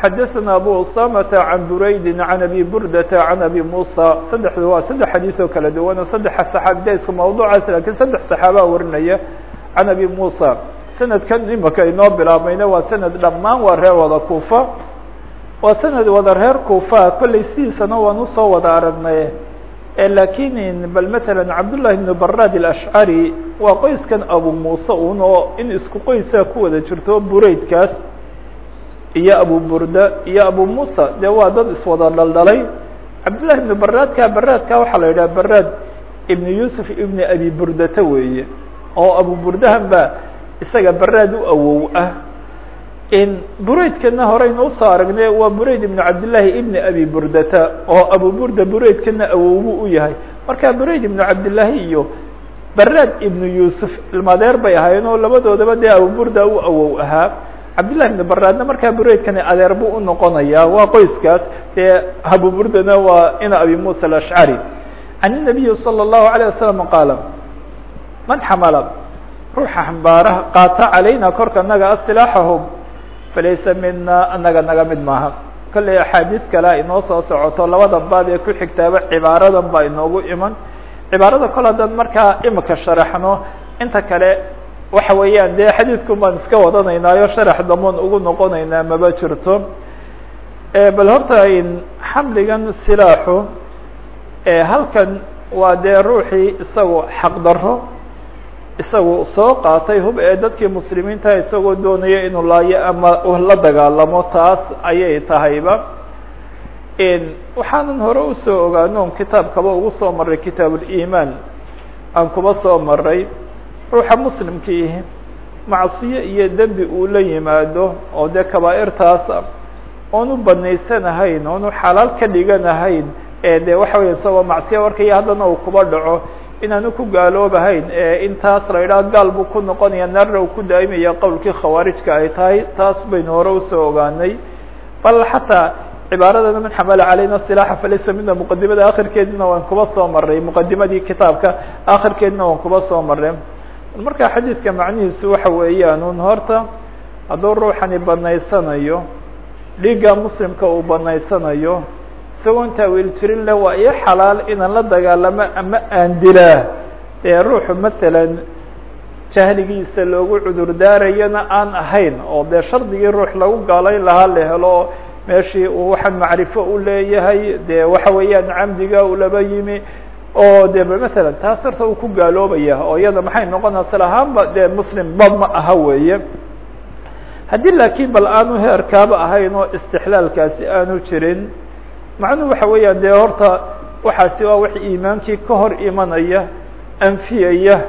xadaثna abu usamata can buraydi can abi burdata can abi musa saddexdu waa saddex xadiis oo kala duwan oo saddexa saxaabi da isku mawducaas lakin saddex saxaabaa warinaya can abi musa sanadkan imaka inoo bilaabmayna waa sanad dhammaan waa reer wada kuufa waa sanad wada reer kuufa kollay sidiisana waan usoo wada aragnay lakin bal mثalا cabdالlahi بn barad الأشcari waa qoyskan abu muuse un oo in isku qoysaa ku wada jirto buraydkaas iyo abu burda iyo abu musa de waa dad iswada dhaldhalay cabdالlahi بn baradka baradka waxaa la yidhaha barad ibn yusuf ibn abi burdata weeye oo abu burdahan ba isaga barad u awow ah buraydkana horeynu usoo aragnay waa burayd ibn cabdالlahi ibn abi burdata oo abu burda buraydkana awowbu u yahay marka burayd ibn cabdالlahi iyo barad ibn yusuf ilmadeer bay ahaayeen oo labadoodaba dee abu burda u awow ahaa cabdالlahi ibn baradna markaa buraydkani adeer buu unoqonaya waa qoyskaas dee abu burdana waa ina abi musa aلأشcari can الnabiyi salى الlahu عalيه wasalam qaala man xamala ruuxa xambaara qaata calayna korka naga asilaaxahum falaysa mina anaga naga mid maaha. Kollay axaadiis kalea inoo soo socoto labada baab ee ku xigtaaba cibaaradan baa inoogu iman. Cibaarada kol haddaan markaa imika sharaxno inta kale waxa weeyaan dee xadiidkun baan iska wadanaynaayo sharax damoon ugu noqonaynaa maba jirto. Bal horta xamligan silaaxu halkan waa dee ruuxii isagu xaqdaro isagu soo qaatay hub ee dadkii muslimiinta isagoo doonaya inuu laayo ama la dagaalamo taas ayay tahayba. Waxaanan hore u soo ogaano on kitaabkaba ugu soo maray kitaab ulimaan aan kuba soo maray ruuxa muslimkiihi macsiyo iyo dembi uu la yimaado oo dee kabaairtaas oonu banaysanahayn oonu xalaal ka dhiganahayn ee de waxa weya isagoo macsiya warkaya haddana uu kuba dhaco inaanu ku gaaloobahayn intaas la idhaha gaal buu ku noqonaya naarna uu ku daa'imaya qowlkii khawaarijka ay tahay taas baynu hore u soo ogaanay. Bal xataa cibaaradana man xamala calayna silaaxa falaysa mina muqadimada akhirkeedina waan kuba soo maray muqadimadii kitaabka akhirkeedina waan kuba soo maray marka xadiidka macnihiisu waxa weeyaan un horta hadduu ruuxani banaysanayo dhiigga muslimka uu banaysanayo isagoon taawiil jirin le waa iyo xalaal inaan la dagaalamo ama aan dilaa dee ruuxu masalan jahligiisa loogu cudur daarayana aan ahayn oo dee shardigii ruux lagu gaalayn lahaa la helo meeshii uu waxaan macrifo u leeyahay dee waxa weeyaan camdiga laba yimi oo de masalan taas horta uu ku gaaloobaya oo iyada maxay noqonaysa lahaanba dee muslim ba ma aha weeye. Haddii laakiin bal aanu heerkaaba ahayn oo istixlaalkaasi aanu jirin macnuhu waxa weeyaan dee horta waxaasi waa wax iimaankii ka hor imanaya anfiyaya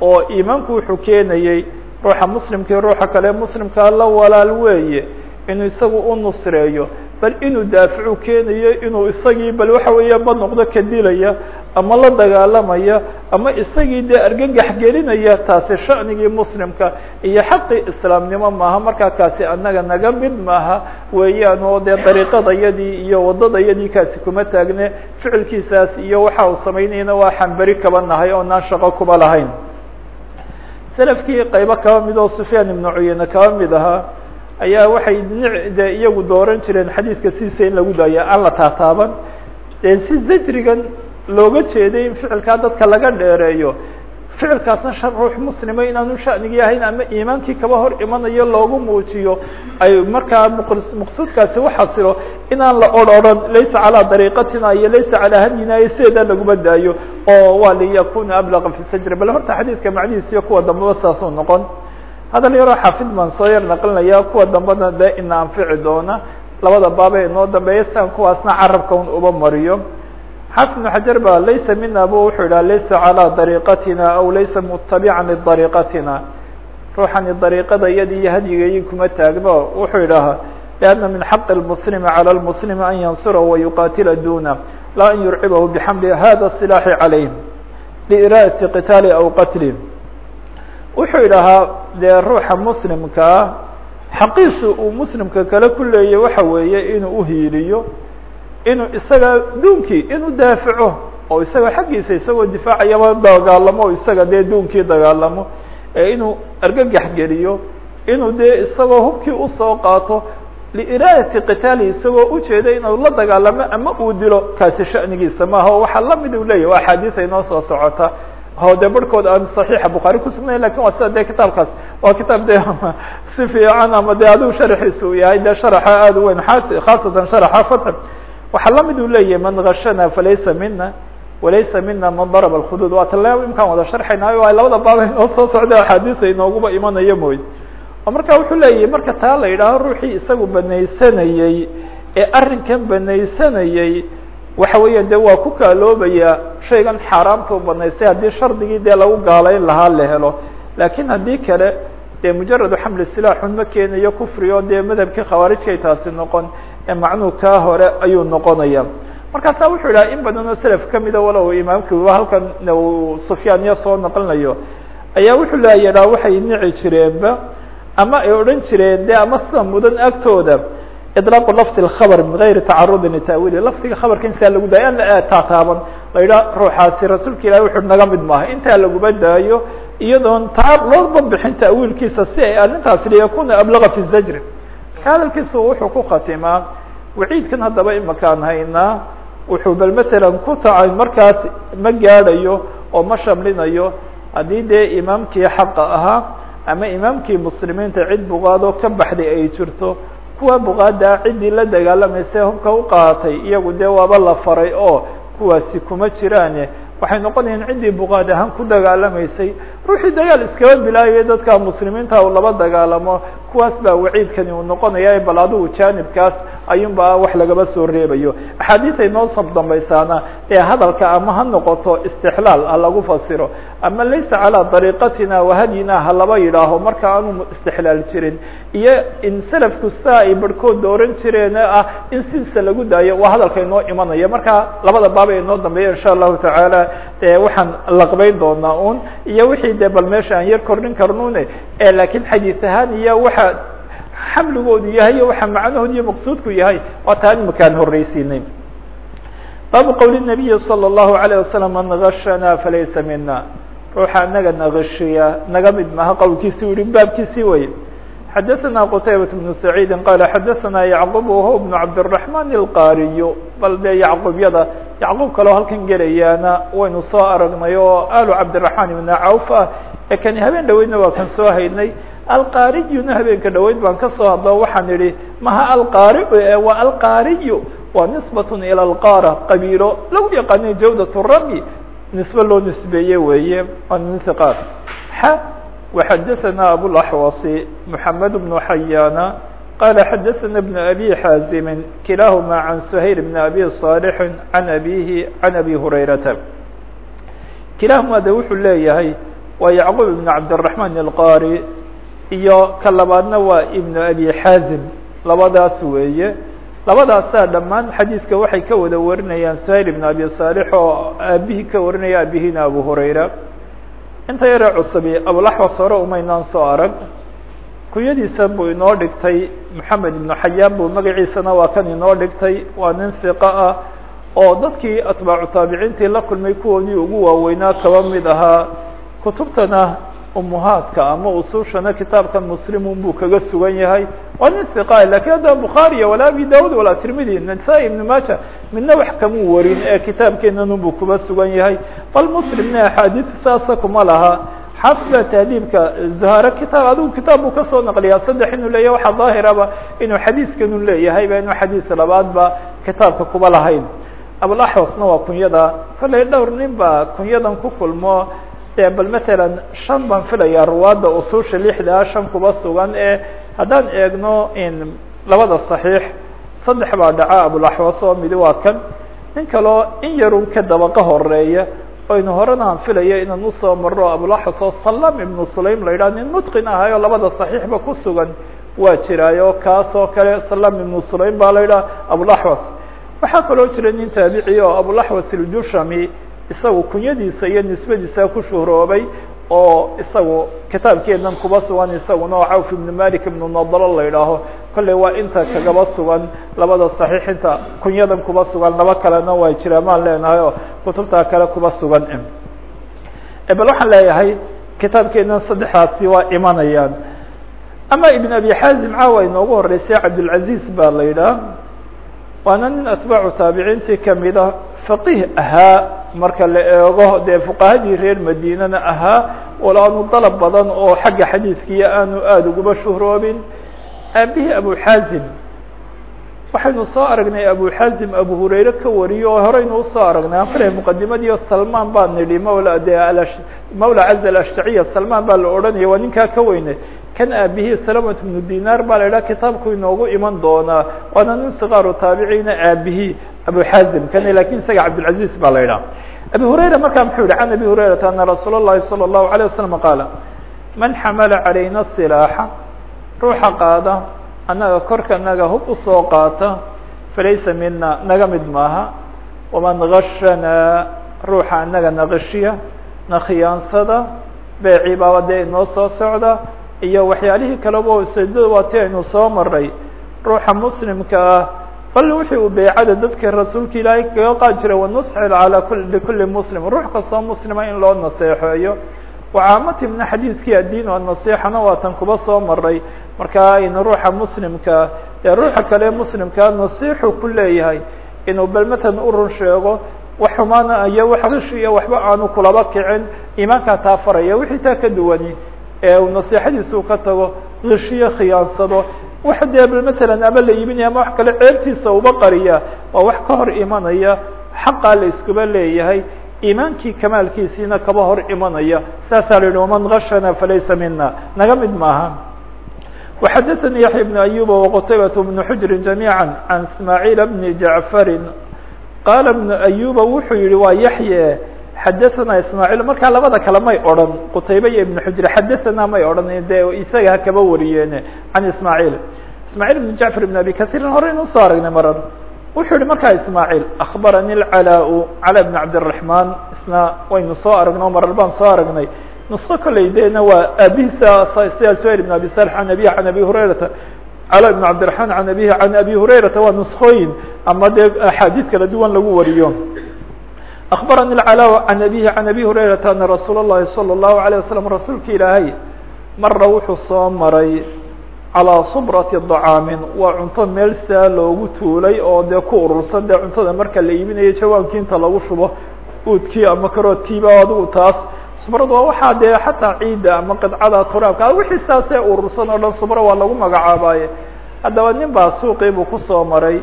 oo iimaanku wuxuu keenayey ruuxa muslimkii ruuxa kale muslimkaa la walaal weeye inuu isagu u nusreeyo bal inuu daaficu keenayo inuu isagii bal waxa weeya ba noqdo ka dilaya ama la dagaalamaya ama isagii dee argagax gelinaya taasi sha'nigii muslimka iyo xaqii islaamnimo maaha. Markaa kaasi anaga naga mid maaha weeyaan oo dee dariiqadayadii iyo waddadayadii kaasi kuma taagne ficilkiisaas iyo waxa uu samaynayna waa xamberi kaba nahay oo naan shaqo kuba lahayn. Selafkii qaybo kaba mid oo sufyaan ibnu cuyeyne kaba mid ahaa ayaa waxay de iyagu dooran jireen xadiidka sidiisa in lagu daayo aan la taataaban. Si zajrigan looga jeeday in ficilkaa dadka laga dheereeyo. Ficilkaasna shan ruux muslima inaanu shanigii ahayn ama iimaankii kaba hor imanayo loogu muujiyo ay markaa maqsuudkaasi uxasilo inaan la odrhan laysa calaa dariiqatina iyo laysa calaa hadyina iyo sideedaa laguma daayo. Oo waa liyakuna ablaqa fi sajri. Bal horta xadiidka macnihiisiyo kuwa dambeba saasuu noqon hadal yaroo xaafid baan soo yar naqlinaya kuwa dambena de ina anfici doona. Labada baaba inoo dambeeya sian kuwaasna carabka un uba mariyo. Xaafid ibnu xajar ba laysa mina bu wuxuu yidhaha laysa calىa dariiqatina aw laysa mutabican lidariiqatina ruuxani dariiqada iyadi iyo hadyigayii kuma taagno. Wuxuu yidhahaa lianna min xaqi lmuslimi calى lmuslimi an yansura wayuqatila duna laa an yurcibahu bixamli hada silaaxi calayh liiraati qitaali aw qatli. Wuxuu yidhahaa dee ruuxa muslimkaa xaqiisu uu muslimka kale ku leeyay waxa weeye inuu uhiiliyo inuu isaga duunkii inuu daafico oo isaga xaggiisa isagoo difaacayaba dagaalamo o isaga dee duunkii dagaalamo inuu argagax geliyo inuu dee isagoo hubkii u soo qaato liiraadati qitaali isagoo ujeeda inuu la dagaalamo ama uu dilo kaasi shanigiisa maaha o waxaa la mid u leyahy waa axaadiis ay noo soo socota o de barhkood aan صaxiixa bukhaari kusugnayn laakiin waa sida de kitaabkaas waa kitaab de si fiican ama de adigu sharxiisa uu yahay de sharaxa aad u weyn khaasatan sharaxa fatx waxaa la mid u leeyahy man gashana falaysa mina walaysa mina man daraba اlkhuduud waa tale imkaan wada sharxaynayo a labada baaba inoo soo socda axaadiisa inooguba imanayo mooy oo marka wuxuu leeyahy marka taa la yidhaaho ruuxii isagu banaysanayey ee arrinkan banaysanayey waxa weeya de waa ku kaaloobaya shaygan xaaraamta u banaystay haddii shardigii dee lagu gaalayn lahaa la helo. Lakin haddii kale dee mujaradu xamli silaaxun ma keenayo kufri oo dee madhabkii khawaarijkay taasi noqon ee macnuhu kaa hore ayuu noqonaya. Markaasa wuxuu yidhaha in badan oo selaf kamida walow imaamkiiba halkan sufyaaniya soo naqlinayo. Ayaa wuxuu la yidhaha waxay nici jireenba ama ay odhan jireen de ama sida mudan agtooda iطlaaqu lafdi اkhabr min gayri tacarudin litawili lafdiga khabarka intaa lagu daayo an la taataaban la yidhaha ruuxaasi rasuulka ilahi wuxuu naga mid maaha intaa laguba daayo iyadoon taa looba bixin ta'wiilkiisa si ay arrintaasi liyakuna ablaga fi zajri hadalkiisa wuxuu ku khatimaa waciidkan haddaba imakaan haynaa wuxuu bal matalan ku tacay markaas ma gaadhayo oo ma shamlinayo haddii dee imaamkii xaqa ahaa ama imaamkii muslimiinta cid buqaadoo ka baxday ay jirto kuwa buqaada ciddii la dagaalamaysa hubka u qaatay iyagu dee waaba la faray oo kuwaasi kuma jiraane waxay noqonayaan ciddii buqaad ahaan ku dagaalamaysay. Ruuxii dagaal iskaba bilaayay dadka muslimiinta u laba dagaalamo kuwaas baa waciidkani uu noqonaya bal adigu jaanibkaas ayuunba wax lagaba soo reebayo. Axaadiis ay noo sab ee hadalka ama ha noqoto istixlaal ha lagu fasiro. Ama laysa calaa dariiqatina wahadyina ha laba yidhaaho marka aanu istixlaal jirin. Iyo in selafku sidaa ay barhkood dooran jireen ah in sidiisa lagu daayo waa hadalka inoo imanaya. Marka labada baaba inoo dambeeya insha allahu tacaala waxaan laqbeyn doonaa un iyo wixii de bal meesha aan yar kordhin karnune laakiin xadiis ahaan iyo waxa xamligoodu yahay iyo waxa macnahoodu iyo maqsuudku yahay waa taan imakaan horreysiinay baabu qowli nabiyi salى الlahu عalيه wasalam man gashana falaysa mina ruuxa anaga nagashiya naga mid maha qowlkiisi u yihi baabkiisii wey xadaثna qtaybaة بن سacيidi qala xadaثna yacqub wahuwa بن cabdالرaحman الqariy bal dee yacqubyada yacquub kaloo halkan gelayaana waynu soo aragnay oo alu cabdiلرaحman ibn cawf ah ee kani habeen dhaweydna waa kan soo haynay alqariyuna habeenka dhaweyd baan ka soo hadlo waxaan idhi maha alqari waa alqariyu waa nisbaة ilى اlqara qabiilo lagu yaqaanay jawdaة الrami nisbe loo nisbeeye weeye waa min hiqaat وxdثna أبوالأحوص محمد بن حyاn قال xdثna بن أbي xاaزم كiلاahma عن سhيل بن أbي صالح عن أbيه عن أbي هريرة kilaahma de wuxuu leeyahay waa يعقوب بن عبدالرحمن القاري iyo ka labaadna waa ibnu abi xaazim labadaas weeye. Labadaasaa dhammaan xadiiska waxay ka wada warinayaan suhayl ibn abi saalix oo aabihii ka warinaya aabihiina abu hurayra. Inta yaree cusubi abulaxwas hore umaynaan soo arag. Kunyadiisan buu inoo dhigtay moxamed ibnu xayaan buu magaciisana waa kan inoo dhigtay waa nin hiqa ah oo dadkii atbaacu taabiciintii la kulmay kuwoodii ugu waaweynaa kaba mid ahaa. Kutubtana umuhaadka ama usuushana kitaabkan muslimun buu kaga sugan yahay. Waa nin hiqa laakiin hadda bukhaariya walaa abi daud walaa tirmidi nasaa-i ibnu maaja midna wax kamuu warin ee kitaabkeenan buu kuba sugan yahay. Bal muslimna axaadiis saasa kuma laha. Xaafida tahdiibka zahare kitaab adigu kitaab buu ka soo naqliyaa. Saddex inuu leeyahy waxaa daahiraba inuu xadiiskanu leeyahay ba inuu xadiis labaadba kitaabka kuba lahayn. Abulaxwasna waa kunyada. Kollay dhowr nin baa kunyadan ku kulmo bal matalan shan baan filayaa ruwaadda usuusha lixdaa shan kuba sugan ee haddaan eegno labada صaxiix saddex baa dhaca abulaxwas oo midi waa kan. Nin kaloo in yarun ka dabaqa horreeya oynu horena filaya inaan u soo maro abulaxwas oo salam ibnu sulaym la yidhah nin mutqin ahay oo labada صaxiixba ku sugan waa jiraayo kaas oo kale salam ibnu sulaym baa la yidhah abulaxwas waxaa kaloo jira nin taabici oo abulaxwas iljushami isagu kunyadiisa iyo nisbadiisa ku shuhroobay oo isagu kitaabkeedan kuba sugan isaguna oo cawf ibnu malik ibnu nadalo la idhaaho kolley waa inta kagaba sugan labada saxiix inta kunyadan kuba sugan laba kalena waa jira maan leenahay oo kutubtaa kale kuba sugan bal waxaan leeyahay kitaabkeedan saddexdaasi waa imanayaan. Ama ibn abi xaazim caawa inoogu horeysay cabdilcaziz baa la yidhaah waana nin atbaacu taabiciintii kamida faqih ahaa marka la eego dee fuqahadii reer madinana ahaa wala aanu dalab badan oo xagga xadiiskiiyo aanu aada uguba shuhroobin. Aabihii abu xaazim waxaynu soo aragnay abu xaazim abu hurayre ka wariyo oo horeynu u soo aragnay aan filay muqadimadiio salman baa nidhi mawla de mawla caza alashtaciya salman baa la odhanaya waa ninkaa ka weyne kan aabihii salamat bnu dinar baa la idhaha kitaabku inoogu iman doonaa waana nin sikaaru taabiciina aabihii abu xaazim kan laakiin isaga cabdilcaziz baa la idhaha abi hurayra markaa muxuu yihi can abi hurayrata ana rasuul اlahi salى الlahu عalيه wasalam qaala man xamala calayna silaaxa ruuxa qaada annaga korka naga hub usoo qaata falaysa mina naga mid maaha waman gashanaa ruuxa anaga naqishiya na khiyaansada beecii baaba dee inoo soo socda iyo waxyaalihii kaleba usadada waati aynu soo maray ruuxa muslimka ah bal wixii uu beecada dadka rasuulka ilaahay kaga qaad jiray wanusxi calaa likuli muslim. Ruux kastoo muslima in loo naseexeeyo. Wacaamatimna xadiidkii addiin o nasiixana waa tan kuba soo maray marka aynu ruuxa muslimkaa ee ruuxa kale muslimkaa nasiixu ku leeyahay inuu bal matalan u run sheego wax xumaana iyo wax rishi iyo waxba aanu kulaba kicin iimaankaa taa faraya wixii taa ka duwani ee uu nasiixadiisu ka tago rishiyo khiyaansado wax dee bal matalan ama la iibinaya ama wax kale ceebtiisa uba qariya waa wax ka hor imanaya xaqaa la iskuba leeyahay iimaankii kamaalkiisiina kaba hor imanaya saasaa la yihi waman gashana falaysa mina naga mid maaha وxadثnي yaحya بن أyuba وqtaybaة بن xujri جamيعا عan ismاعيل بن jaعفari qaala بن أyuba wuxuu yihi waa yaحye xadaثna ismاعيل markaa labada kale may odhan qtayba iyo iبن xujri xadaثna may odhan de isaga ha kaba wariyeen can ismاعيل ismاعيل بن jaعفar بن abi kaثيrin horeynu usoo aragnay marar wuxuu yihi markaa ismاعيل أخbarnي الclاء clى بن cabdالرحمن isna waynu soo aragno marar baan soo aragnay نسko koley dena waa aabihisa sida سهيل بن abi صالح عن أبيه عن أبي هريرaةa clا بن cabدiرحمن عن أبيه عن أبي هريرaةa waa نسkooyin ama dee أحاadiث kala duwan lagu wariyo أخبرني العلاء عن أبيه عن أبي هريرaةa أن رsuuل اللhi صلى الله عليه وسلم رasuulka ilaahay mara wuxuu soo maray calىa صbrةi طcاamin waa cunto meel saa loogu tuulay oo dee ku urursan dee cuntada marka la iibinayo jawaabkii inta lagu shubo uudkii ama karoodkiiba adigu taas subrad waa waxaa dee xataa ciidda ama qidcada turaabka wixii saasee urursan oo dhan subro waa lagu magacaabaye haddaba nin baa suuqii buu kusoo maray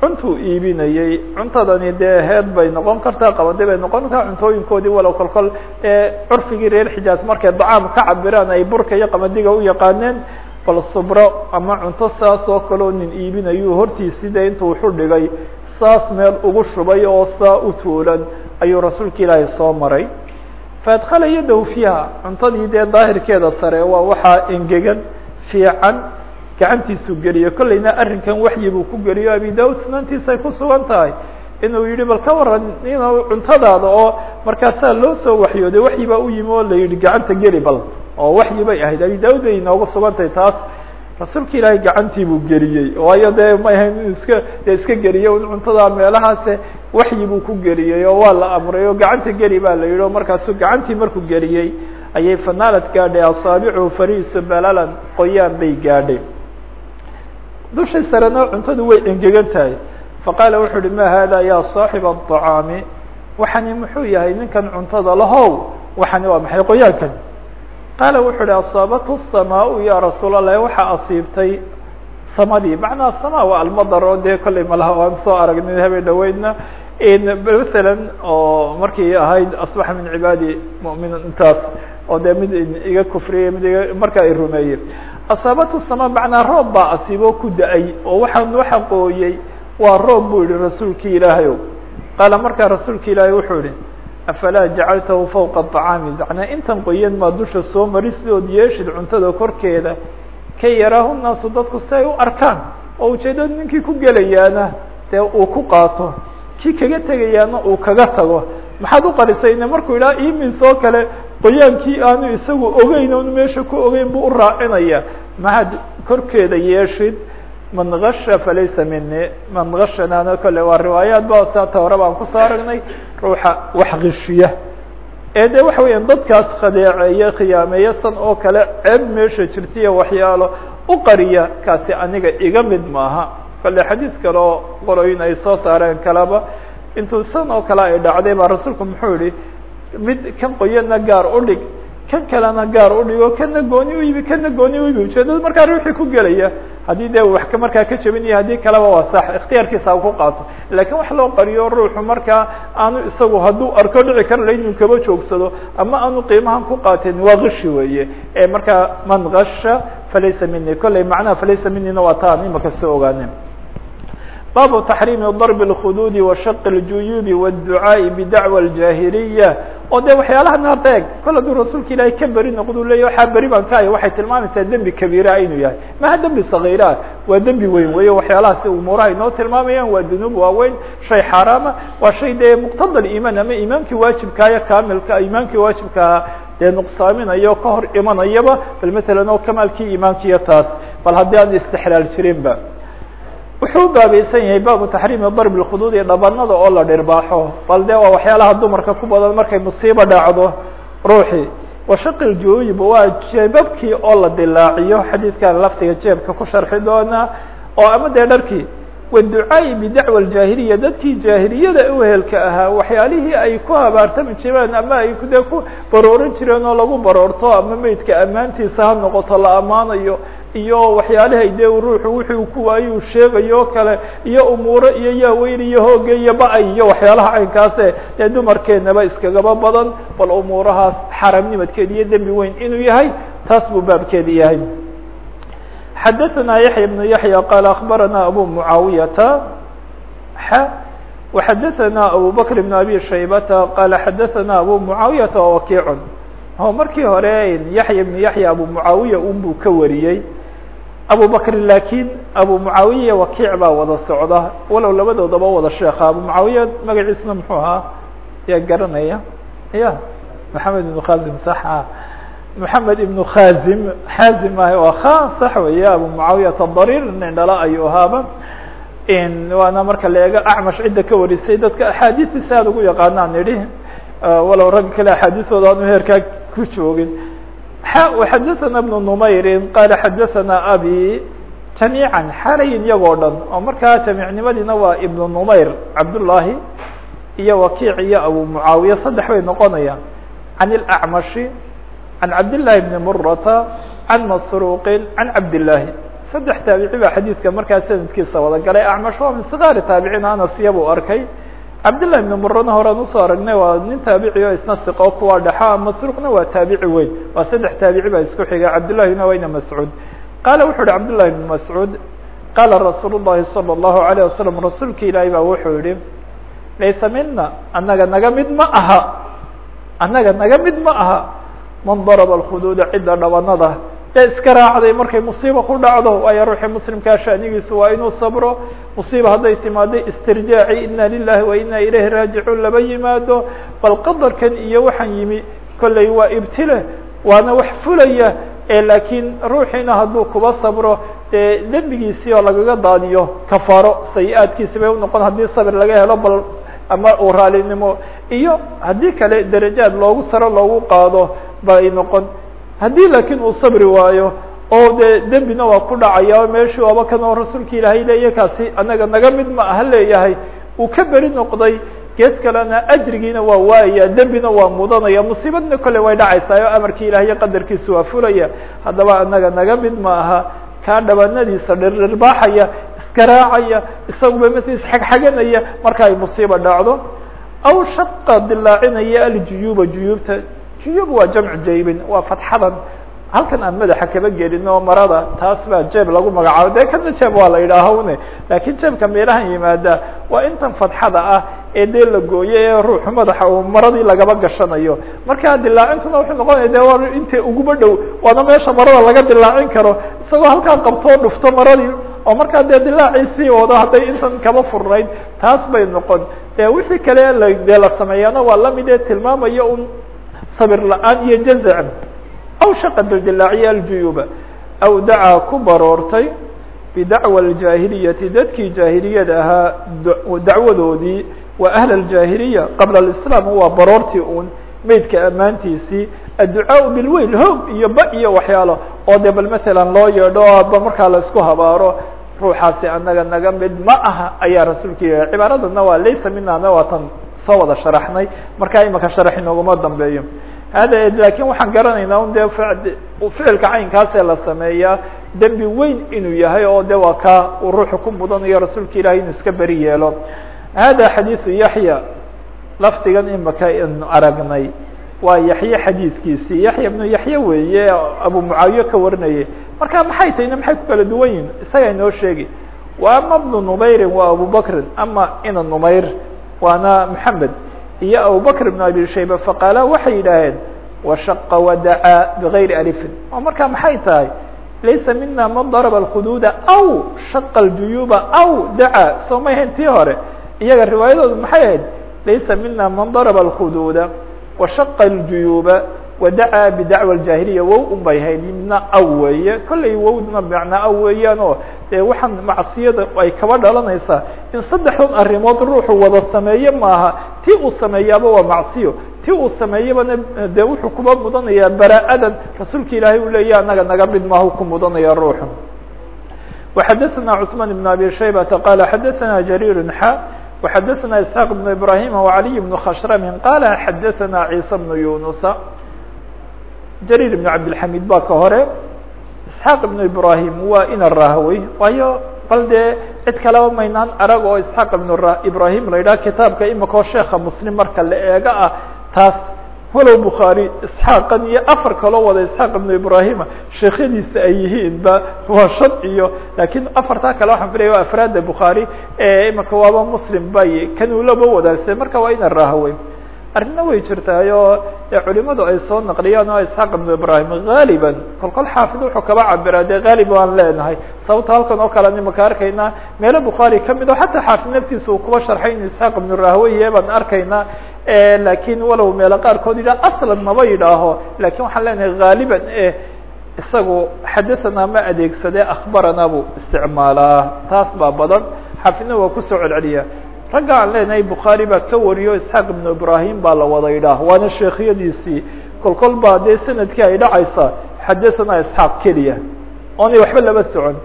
cuntuu iibinayey cuntadani dee heed bay noqon kartaa qabadi bay noqon kartaa cuntooyinkoodii walow kolkol ee curfigii reer xijaaz markay dacaam ka cabiraan ay burka iyo qamadiga u yaqaaneen bal subro ama cunto saas oo kaleo nin iibinayu hortiisii dee intuu wuxu dhigay saas meel ugu shubay oo saa u tuulan ayuu rasuulka ilaahay soo maray. Faadkala yadahu fiiha cuntadii dee daahirkeeda sare waa waxaa engegan fiican gacantiisu geliyo. Kollayna arrinkan waxyi buu ku geliyo. Abi daud sunantiisay ku sugan tahay inuu yihi bal ka waran inuu cuntadaada oo markaasaa loo soo waxyooday waxyi u yimi oo la yihi gacanta geli bal oo waxyi bay ahayd. Abi daud bay inoogu sugantahay taas rasuulka ilaahay gacantii buu geliyey. Waayo dee may ahayn inu iska dee iska geliyo in cuntada meelahaase waxyi buu ku geliyey oo waa la amray oo gacanta geli baa la yihi o markaasu gacantii markuu geliyey ayay fanaalad gaadhay asaabicu fariisu balalan qoyaan bay gaadhay dushii sarena cuntadu way engegan tahay faqaala wuxuu uhi ma hada ya saaxiba aطacaami waxani muxuu yahay ninkan cuntada lahow waxani waa maxay qoyaankan qaala wuxuu uhi asaabathu الsamaau ya rasuul allahi waxaa asiibtay samadii macnaa sama waa almadar oo dee kollay malaha waan soo aragnay habeen dhaweydna masalan oo markii ahayd asbaxa min cibaadi mumin intaas oo dee mid iga kufriyey mid iga marka ay rumeeyey asaabatu sama macnaa roob baa asiiboo ku da'ay oo waxaan waxa qooyey waa roob buu yihi rasuulki ilaahay o qaala markaa rasuulka ilaahay wuxuu yihi afalaa jacaltahu fawqa aطacaami macnaa intan qoyan maa dusha soo mari sidood yeeshid cuntada korkeeda kay yaraahu naasu dadku si ay u arkaan oo ujeedada ninkii ku gelayaana dee uu ku qaato kii kaga tegayaana uu kaga tago maxaad u qarisayne markuu idhaha imis oo kale qoyaankii aanu isagu ogeyn onu meesha ku ogeyn buu u raacinaya mahad korkeeda yeeshid man gasha falaysa mini man gashanaana kole waa riwaayaat ba saata hore baan ku soo aragnay ruuxa wax kishiya ee de waxa weeyaan dadkaas khadeeceeye khiyaameeye san oo kale ceeb meesha jirtaiyo waxyaalo u qariya kaasi aniga iga mid maaha. Kale xadiis kale oo qoroyin ay soo saareen kaleba intuu san oo kale ay dhacday baa rasuulku muxuu yihi mid kan qoyana gaar udhig kan kalena gaar udhigo kana gooni u yibi kana gooni u yibi ujeedada markaa ruuxii ku gelaya. Haddii de wax markaa ka jabinaya haddii kaleba waa sax ikhtiyaarkiisa ha ku qaato. Lakin wax loo qariyo ruuxu markaa aanu isagu hadduu arko dhici kara la inuu kaba joogsado ama aanu qiimahan ku qaateen waa kishi weeye. Ee markaa man gasha falaysa mini kolley macnaha falaysa minina waa ta an imaka soo ogaanen baabu taxriimi darb اlkhuduudi wa shaq اljuyubi wاdducaaءi bidacwa اljahiliya oo de waxyaalaha naarta eeg kol hadduu rasuulka ilaahay ka beri noqdu leya waxaa beri baan ka haya waxay tilmaamaysaa dembi kabiiraa inuu yahay maha dembi sagiira waa dembi weyn weeye waxyaalahaasi umuuraha inoo tilmaamayaan waa dunuub waaweyn shay xaaraama waa shay dee muqtada iimaan ama imaamkii waajibkaayo kaamilka imaamkii waajibkaa dee nuqsaaminayo ka hor imanayaba bal matalan oo kamaalkii imaamkiiyo taas bal haddii aan istixlaal jirinba wuxuu baabaysan yahay baabu taxriimi darb اkhuduud iyo dhabanada oo la dhirbaaxo. Bal de waa waxyaalaha dumarka ku badan markay musiibo dhacdo ruuxii. Washaqi ljuyub waa jeebabkii oo la dilaaciyo. Xadiidkan laftiga jeebka ku sharxi doona oo ama dee dharkii waducaa'i bidacwa اjaahiliya dadkii jaahiliyada uhelka ahaa waxyaalihii ay ku habaartami jireen ama ay de ku baroorin jireen oo lagu baroorto ama meydka ammaantiisa ha noqoto la ammaanayo iyo waxyaalihay dee ruuxu wuxuu ku waayo uu sheegayo o kale iyo umuuro iyo yaaweyn iyo hooge iyo ba-ay iyo waxyaalaha caynkaase dee dumarkeenaba iskagaba badan bal umuurahaas xaramnimadkeeda iyo dembi weyn inuu yahay taas buu baabkeeda yahay xadaثna yaحya بن yaحyى qال أخbarana abu mعaawiyata x وxadaثna abu bكr بن abi shaybata qal xadaثna abu mعaawiyata wakiic o markii hore yaحya بن yaحya abu mعaawiya un buu ka wariyey abu bakri lakiin abu mucaawiya wakiic baa wada socda. Walow labadoodaba wada sheeka abu mucaawiya magaciisna muxuu ahaa? Yaa garanaya? Ya maxamed ibnu khazim sax ah. Maxamed ibnu khazim xaazim maaha ah waa ka sax weeye. Abu mucaawiyata darir nin dhala ayuu ahaaba. Waana marka la eego acmash cidda ka warisay. Dadka axaadiista si aad ugu yaqaanaan idhi walow ragga kale axaadiistooda aanu heerkaa ku joogin xadaثana بن نmayri qala xadaثana abi jamiiعa xalayin iyagoo dhan oo markaa jamiicnimadiina waa iبn نmayr cabduلlahi iyo wakiic iyo abu mucaawiya saddex bay noqonayaan can اlأcmashi عن cabd للhi بن murata عan masruqi عan cabd للahi saddex taabici baa xadiidka markaa sanadkiisa wada galay acmash waa min sikaari taabicin anasiya buu arkay cabdillah ibn murana horaan u soo aragnay waa nin taabici o isna siqo kuwa dhexa masruuqna waa taabici weyn. Waa saddex taabici baa isku xiga cabdillahina waa ibn mascuud. Qaala wuxuu uhi cabdillahi ibn mascuud qaala rasuul llahi salى اllahu alayh wasalam rasuulki ilaahay baa wuxuu yihi laysa mina annaga naga mid ma aha. Annaga naga mid ma aha. Man daraba alkhuduuda cidda dhabanada ee iska raacday markay musiiba ku dhacdo waayo ruuxii muslimkaa shanigiisu waa inuu sabro. Musiiba hadday timaado istirjaaci ina lilahi wa ina ilayhi raajicuun laba yimaado bal qadarkan iyo waxaan yimi kolley waa ibtile waana wax fulaya laakiin ruuxiina hadduu kuba sabro dee dembigiisii oo lagaga daadiyo kafaaro sayi-aadkiisi bay unoqon haddii sabir laga helo bal ama uu raalinimo. Iyo haddii kale darajaad loogu saro loogu qaado bay noqon haddii laakiin uu sabri waayo oo dee dembina waa ku dhacaya meeshii aba kan oo rasuulka ilaahay leeya kaasi anaga naga mid ma aha leeyahay uu ka beri noqday gees kalena ajrigiina waa waayaya dembina waa mudanaya musiibadna kole way dhacaysaa oo amarkii ilahiyo qadarkiisa waa fulaya. Haddaba anaga naga mid ma aha kaa dhabanadiisa dhirdhirbaaxaya iskaraacaya isaguba mase isxagxaganaya marka ay musiiba dhacdo. Aw shaqa dilaacinaya aljuyuuba juyuubta juyuub waa jamcu jaybin waa fatxadan. Halkan aan madaxa kaba gelin oo marada taas baa jeeb lagu magacaabo dee kana jeeb waa la yidhaahune laakiin jeebka meelahan yimaada waa intan fatxada ah ee dee la gooyo ee ruuxu madaxa uu maradii lagaba gashanayo. Marka dilaacintuna wuxuu noqonaya de waa inta uguba dhow waana meesha marada laga dilaacin karo. Isagoo halkaan qabtoo dhufto maradii oo markaa dee dilaaciisii wado hadday intan kaba furnayd taas bay noqon. De wixii kale la dee la sameeyana waa la mid ee tilmaamaya un sabir la'aan iyo jazac aw shaqa dildilaaciya aljuyuuba. Aw dacaa ku baroortay bidacwa aljaahiliyati dadkii jaahiliyada ahaa dacwadoodii wa ahl aljaahiliya qabla alislaam waa baroortii un meydka ammaantiisii adducaa bilweyl iyo ba iyo waxyaalo. Oo de bal masalan loo yeedho ba markaa la isku habaaro ruuxaasi anaga naga mid ma aha ayaa rasuulka yihi cibaaradana waa laysa minana waa tan soo wada sharaxnay. Markaa imaka sharax inooguma dambeeyo laakiin waxaan garanaynaa un de ficilka caynkaasee la sameeyaa dembi weyn inuu yahay oo de waa ka uu ruuxu ku mudanayo rasuulka ilahi inuu iska beri yeelo hada xadiiثu yaxya lafdigan imaka inu aragnay waa yaxye xadiidkiisii yaxya bnu yaxye weeye abu mucaawiye ka warinayay marka maxay tahayna maxay ku kala duwan yihiin isaga inoo sheegi wa ama bnu numayrin wa abu bakrin ama ina numayr waana maxamed iyo abubakr bn abi shayba faqaala waxay yidhaaheen washaqa wadacaa bigayri alifin. Oo marka maxay tahay? Laysa mina man daraba alkhuduuda aw shaqa aljuyuuba aw dacaa soo may hayn tii hore. Iyaga riwaayadoodu maxay ahayd? Laysa mina man daraba alkhuduuda washaqa aljuyuuba wadacaa bidacwa aljahiliya wow un bay midna aw weeye. Kollay wowdna macnaa aw weeyaan dee waxaan macsiyada ay kaba dhalanaysaa. In saddexdan arrimood ruuxu wada sameeye maaha ti uu sameeyaaba waa macsiyo ti uu sameeyabana dee wuxuu kuba mudanayaa bara-adan rasuulka ilaahay uu leeya anaga naga mid maahu ku mudanaya ruuxu وxadثna cثman بن abi shaybةa qala xadaثna jarيir xa وxadaثna isحاq بن ibrahim وعaliي بن khshrm qala xadaثna عيسى بن yunusa jarيir بن cabdالحamid ba ka hore isحاaq بن ibrahim waa ina rahawey waayo bal dee cid kaleba maynaan arag oo isحاaq بن ibrahim la yidhah kitaabka imikao sheeka mslim marka la eega ah taas. Walow bukhaarي isxaaqan iyo afar kaloo wada isxaaq ibnu ibrahima sheekyadiisa ay yihiin waa shan iyo laakiin afartaa kale waxaan filaya waa afraada bukhaarي imika waaba muslim bay kanulaba wadaagse marka waa ina rahawey arrinna way jirtaayo culimadu ay soo naqliyaan oo isxaaq ibnu ibrahim gaaliba kol xaafid wuxuu kaba cabiraa dee gaalib waan leenahay. Sababta halkan oo kale nimaka arkaynaa meelo bukhaari ka mid oo xataa xaafid naftiisa uu kuba sharxay inu isxaaq ibnu rahweye baan arkaynaa laakiin walow meelo qaarkood yidhah aslan maba yidhaaho. Lakin waxaan leenahay gaaliban isagu xadathana ma adeegsade akhbarana buu isticmaalaa. Taas baa badan. Xaafidna waa ku soo celceliya ragga aan leenahay bukhaari baa ka wariyo isxaaq ibnu ibrahim baa la wada yidhaah waana sheekhyadiisii kol kol baa dee sannadkii ay dhacaysa xadathana isxaaq keliya. Oonay waxba laba socon.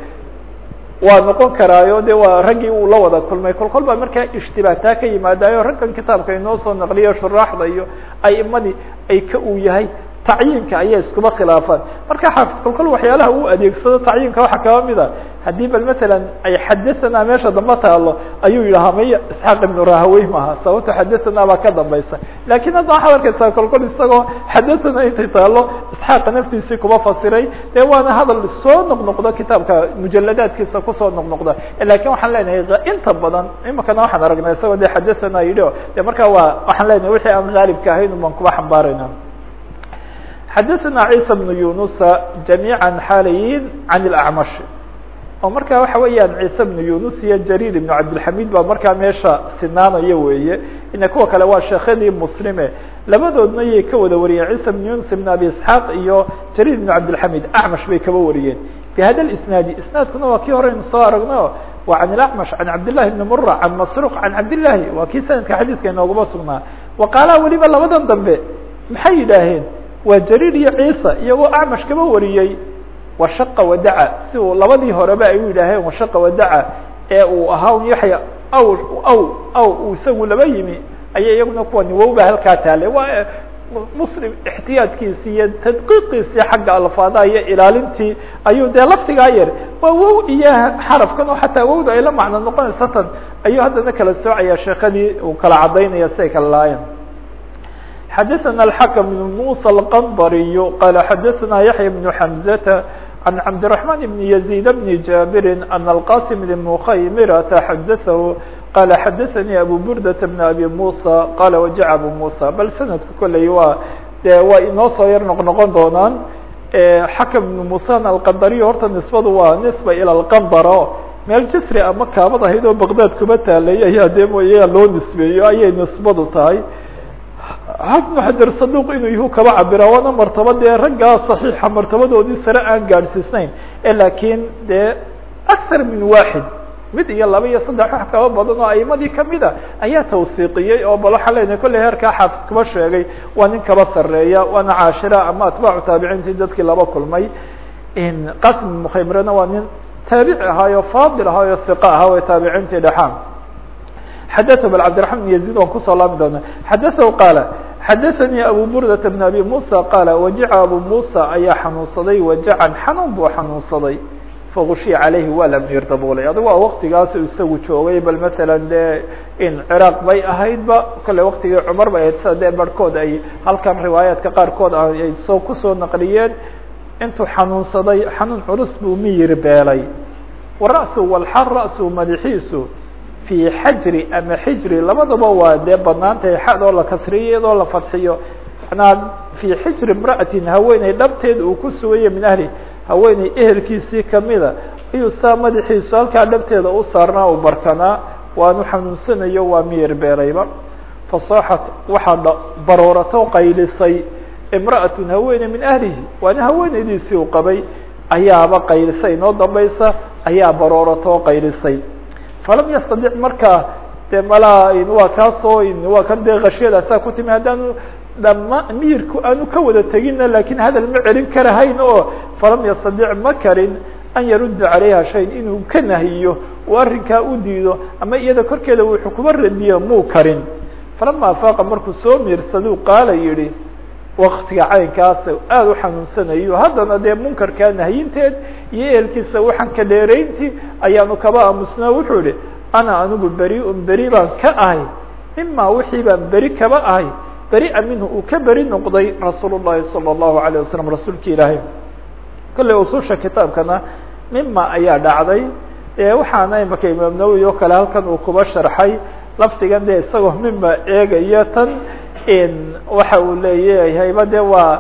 Waa noqon karaayo de waa raggii uu la wada kulmay. Kol kol baa markaa ishtibaataa ka yimaadayo raggan kitaabka inoo soo naqliyo shuraaxda iyo aimadii ay ka uu yahay tacyiinka ayaa iskuba khilaafaan marka xaafid kol kol waxyaalaha uu adeegsado tacyiinka waxaa kaba mid a haddii bal matalan ay xadathana meesha damba taalo ayuu yidhahaa maya isxaaq ibnu rahawey maaha sababto xadathana baa ka dambaysa. Lakin hadda waxaad arkaysaa kol kol isagoo xadathana intay taalo isxaaqa naftiisii kuba fasiray. Dee waana hadal soo noqnoqda kitaabka mujaladaadkiisa ku soo noqnoqda. Lakin waxaan leenahay inta badan imikana waxaan aragnay isagoo de xadathana yidhi o de marka waa waxaan leenahay wixii aan gaalibka ahayn baan kuba xambaarayna xadaثna عيسى بن yunusa جamيعا xaalayin عan الأعmaش oo marka waxa weeyaan ciise بن yunus iyo jarir بن cabdالحamid baa markaa meesha sinaanaya weeye ina kuwa kale waa sheekhyadii mslime labadoodna yay ka wada wariyeen ciise بن yunus بن abi isحاaq iyo jarir بن cabdالحamid acmash bay kaba wariyeen bhada isnaadi isnaadkuna waa kii horeynu soo aragno wa can اأcmash can cabdالlahi بn mura can masruq can cabdالlahi waa kii sanadka xadiiska inooguma sugnaa waqaala weliba labadan dambe maxay yidhaaheen waa jariir iyo ciisa iyagoo acmash kaba wariyey. Washaqa wadaca si uu labadii horeba ay u yidhaaheen washaqa wadaca ee uu ahaa yaxya aw aw aw uu isagu laba yimi ayay iyaguna kuwani wowba halkaa taale waa muslim ixtiyaadkiisi iyo tadqiiqiisii xagga alfaadaha iyo ilaalintii ayuu dee laftigaa yar. Waa wow iyo xarafkan oo xataa wowda ay la macno noqonaysa ayuu haddana kala soocaya sheekadii uu kala cadaynaya siay kala laayeen xadaثna الحkم بن موسى الqنdري qال xadaثna yaحyى بن حمزة عن cبدالرحمن بن يزيد بن جابر أن القاسم بن مخيمرة xadaثه qال xadaثnي أbو بردة بن أbي موسى qال وجع أbو موسى bal snadka koley waa de waa inoo soo yar noq noqon doonaan xakم بن موسى الqndري horta نisbadu waa نisبة ilى الqndr meel jisri ama kaabad ahayd oo بغdاd kuba taalay ayaa de mooya loo nisbeeyo ayay nisbadu tahay xafnu xajar saduq inuu yahu kaba cabira waana martaba dee raggaa صaxiixa martabadoodii sare aan gaadhsiisnayn e laakiin dee akar min waaxid mid iyo laba iyo saddex wax kaba badan oo aimadii kamida ayaa tawsiiqiyey oo bal waxaan leynahay kolley heerkaa xaafid kuba sheegay waa nin kaba sareeya waana caashira ama atbaacu taabiciintii dadkii laba kulmay qasim mukhaymrena waa nin taabici ahaayo faadil ahaayo hiqa ahaa way taabiciintii dhexaan xadaث bal cabdiرaحman بn yazid waan kusoo laami doona xadaثhu qaala xadaثanii abu burdata bn abi musa qaala wajaca abu musa ayaa xanuunsaday wajacan xanuun buu xanuunsaday faushiya calayhi waa la miir daboolay adigu waa waktigaas isagu joogay bal matala dee in ciraaq bay ahaydba kale waktigii cumar bay ahayd sida dee barhkood ay halkan riwaayaadka qaarkood ay soo ku soo naqliyeen intuu xanuunsaday xanuun culus buu miyir beelay wa ra'su walxal ra'su madaxiisu fii xajri ama xijri labadaba waa dee banaantahay xad oo la kasriyo la fadxiyo manaa fii xijri imra'atin haweeney dhabteed uu ku sugaya min ahli haweeney ehelkiisii kamida ayuu saa madaxiisu halkaa dhabteeda u saarnaa u barkanaa waanu xanuunsanayo waa miyir beelayba fasaaxat waxaa baroorato qaylisay imra'atun haweeney min ahlihi waana haweeneydiisii u qabay ayaaba qaylisay inoo dambaysa ayaa baroorato qaylisay falam yastadic markaa de malaa waa kaasoo waa kan dee khashiyadaasaa ku timi haddaanu dhama miyirku aanu ka wada tegina laakiin hadal ma celin karahayn oo falam yastadic ma karin an yarudda calayha shayn inuu ka nahiyo uu arrinkaa u diido ama iyada korkeeda wuxuu kuba radiyo muu karin falama afaaqa markuu soo miirsaduu qaala yihi waktiga caynkaas aada u xanuunsanayo haddana dee munkarkaa nahyinteed iyo ehelkiisa waxaan ka dheerayntii ayaanu kaba aamusnaa wuxuu yihi ana anigu beri-un beri baan ka ahay mima wixii baan beri kaba ahay beria minhu uu ka beri noqday rasuul الlahi salى الlahu عalيه wasalam rasuulka ilaahay kolley ususha kitaabkana mima ayaa dhacday waxaana imaka imaam nawowi oo kale halkan uu kuba sharxay lafdigan dee isagoo mima eegaya tan waxa uu leeyahayba de waa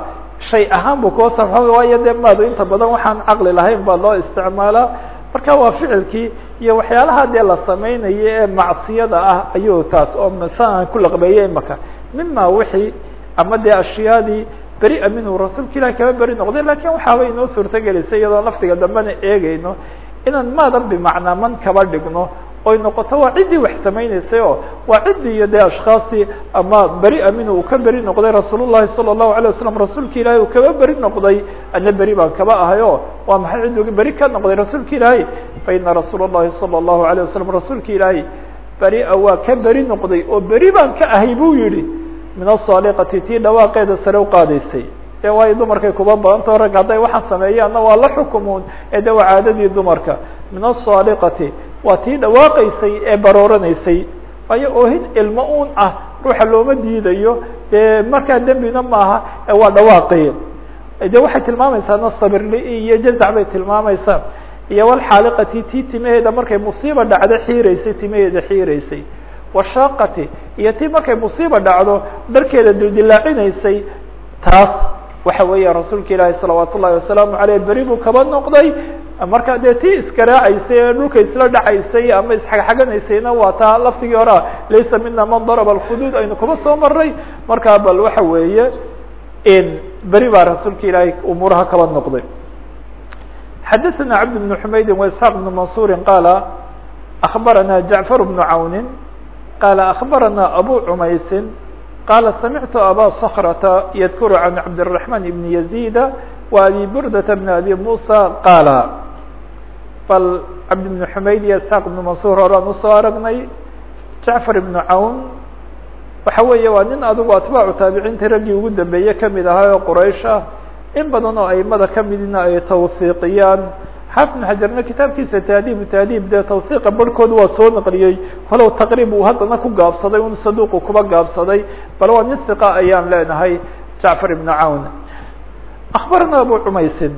shay ahaan buu kuba sarxo waayo de maadu inta badan waxaan caqli lahayn baa loo isticmaalaa. Marka waa ficilkii iyo waxyaalaha dee la samaynayo ee macsiyada ah ayuu taas oo masaan ku laqbeeyey imaka mima wixii ama dee ashyaadii beri minhu rasuulka ilahi kaba beri noqday laakiin waxaaba inoo suurtagelisay iyadoo lafdiga dambena eegeyno inaan maadan bimacnaa man kaba dhigno oy noqoto waa ciddii wax samayneysay oo waa ciddii iyo dee ashkaastii ama beri minhu uu ka beri noqday rasuul llahi salى الlahu عalيه wasalam rasuulka ilaahay uu kaba beri noqday ana beri baan kaba ahay o waa maxay cidduu beri ka noqday rasuulka ilaahay faina rasuul الlahi salى الlahu عalيه wasalam rasuulka ilaahay beria waa ka beri noqday oo beri baan ka ahay buu yihi min asaaliqati tii dhawaaqeeda sare uqaadaysay de waayo dumarkay kuba badantao rag hadday waxaan sameeyaanna waa la xukumuun ee de waa caadadii dumarka min asaaliqati waa tii dhawaaqaysay ee barooranaysay waayo oohin ilmo un ah ruuxa looma diidayo dee markaa dembina maaha waa dhawaaqi de waxay tilmaamaysaa sabirli iyo jazac bay tilmaamaysaa. Iyo walxaaliqati tii timaheeda markay musiiba dhacdo xiiraysay timaheeda xiiraysay. Washaaqati iyo tii markay musiiba dhacdo dharkeeda dildilaacinaysay taas waxa weeya rasuulka ilaahi salawaat ullahi wasalaamu aleyh beri buu kaba noqday marka dee tii iskaraacaysay ee dhulka isla dhacaysay ama isxagxaganaysayna waa taa laftigii horea laysa mina man daraba alkhuduud aynu kuba soo maray markaa bal waxa weeye beri baa rasuulka ilaahay umuuraha kaba noqday xadaثna cabd بن حmaydi واسحاq بن mansuri qaala أخbarana jaعفر بن cawni qaala أخbarana abu cumaysi qaala samictu abا صkrةa ydkr عan cabdالرaحman بn يزيda وabi burdaة بn abi muسى qaala bal cabd بن حmayd iyo isحاq بن mansur horaan usoo aragnay jaعفar بن cawn waxa weeye waa nin adigu atbaacu taabiciinta raggii ugu dambeeye kamid ahaa oo qraish ah in badan oo aimada kamidina ay tawsiiqiyaan xaafid xajarna kitaabkiisa taadiib taadiib dee tawsiiqa barhkood waa soo naqliyey walow taqriib uu haddana ku gaabsaday un saduuqu kuba gaabsaday bal waa nin hiqa ayaan leenahay jacfar ibn cawn akbarana abu cumaysin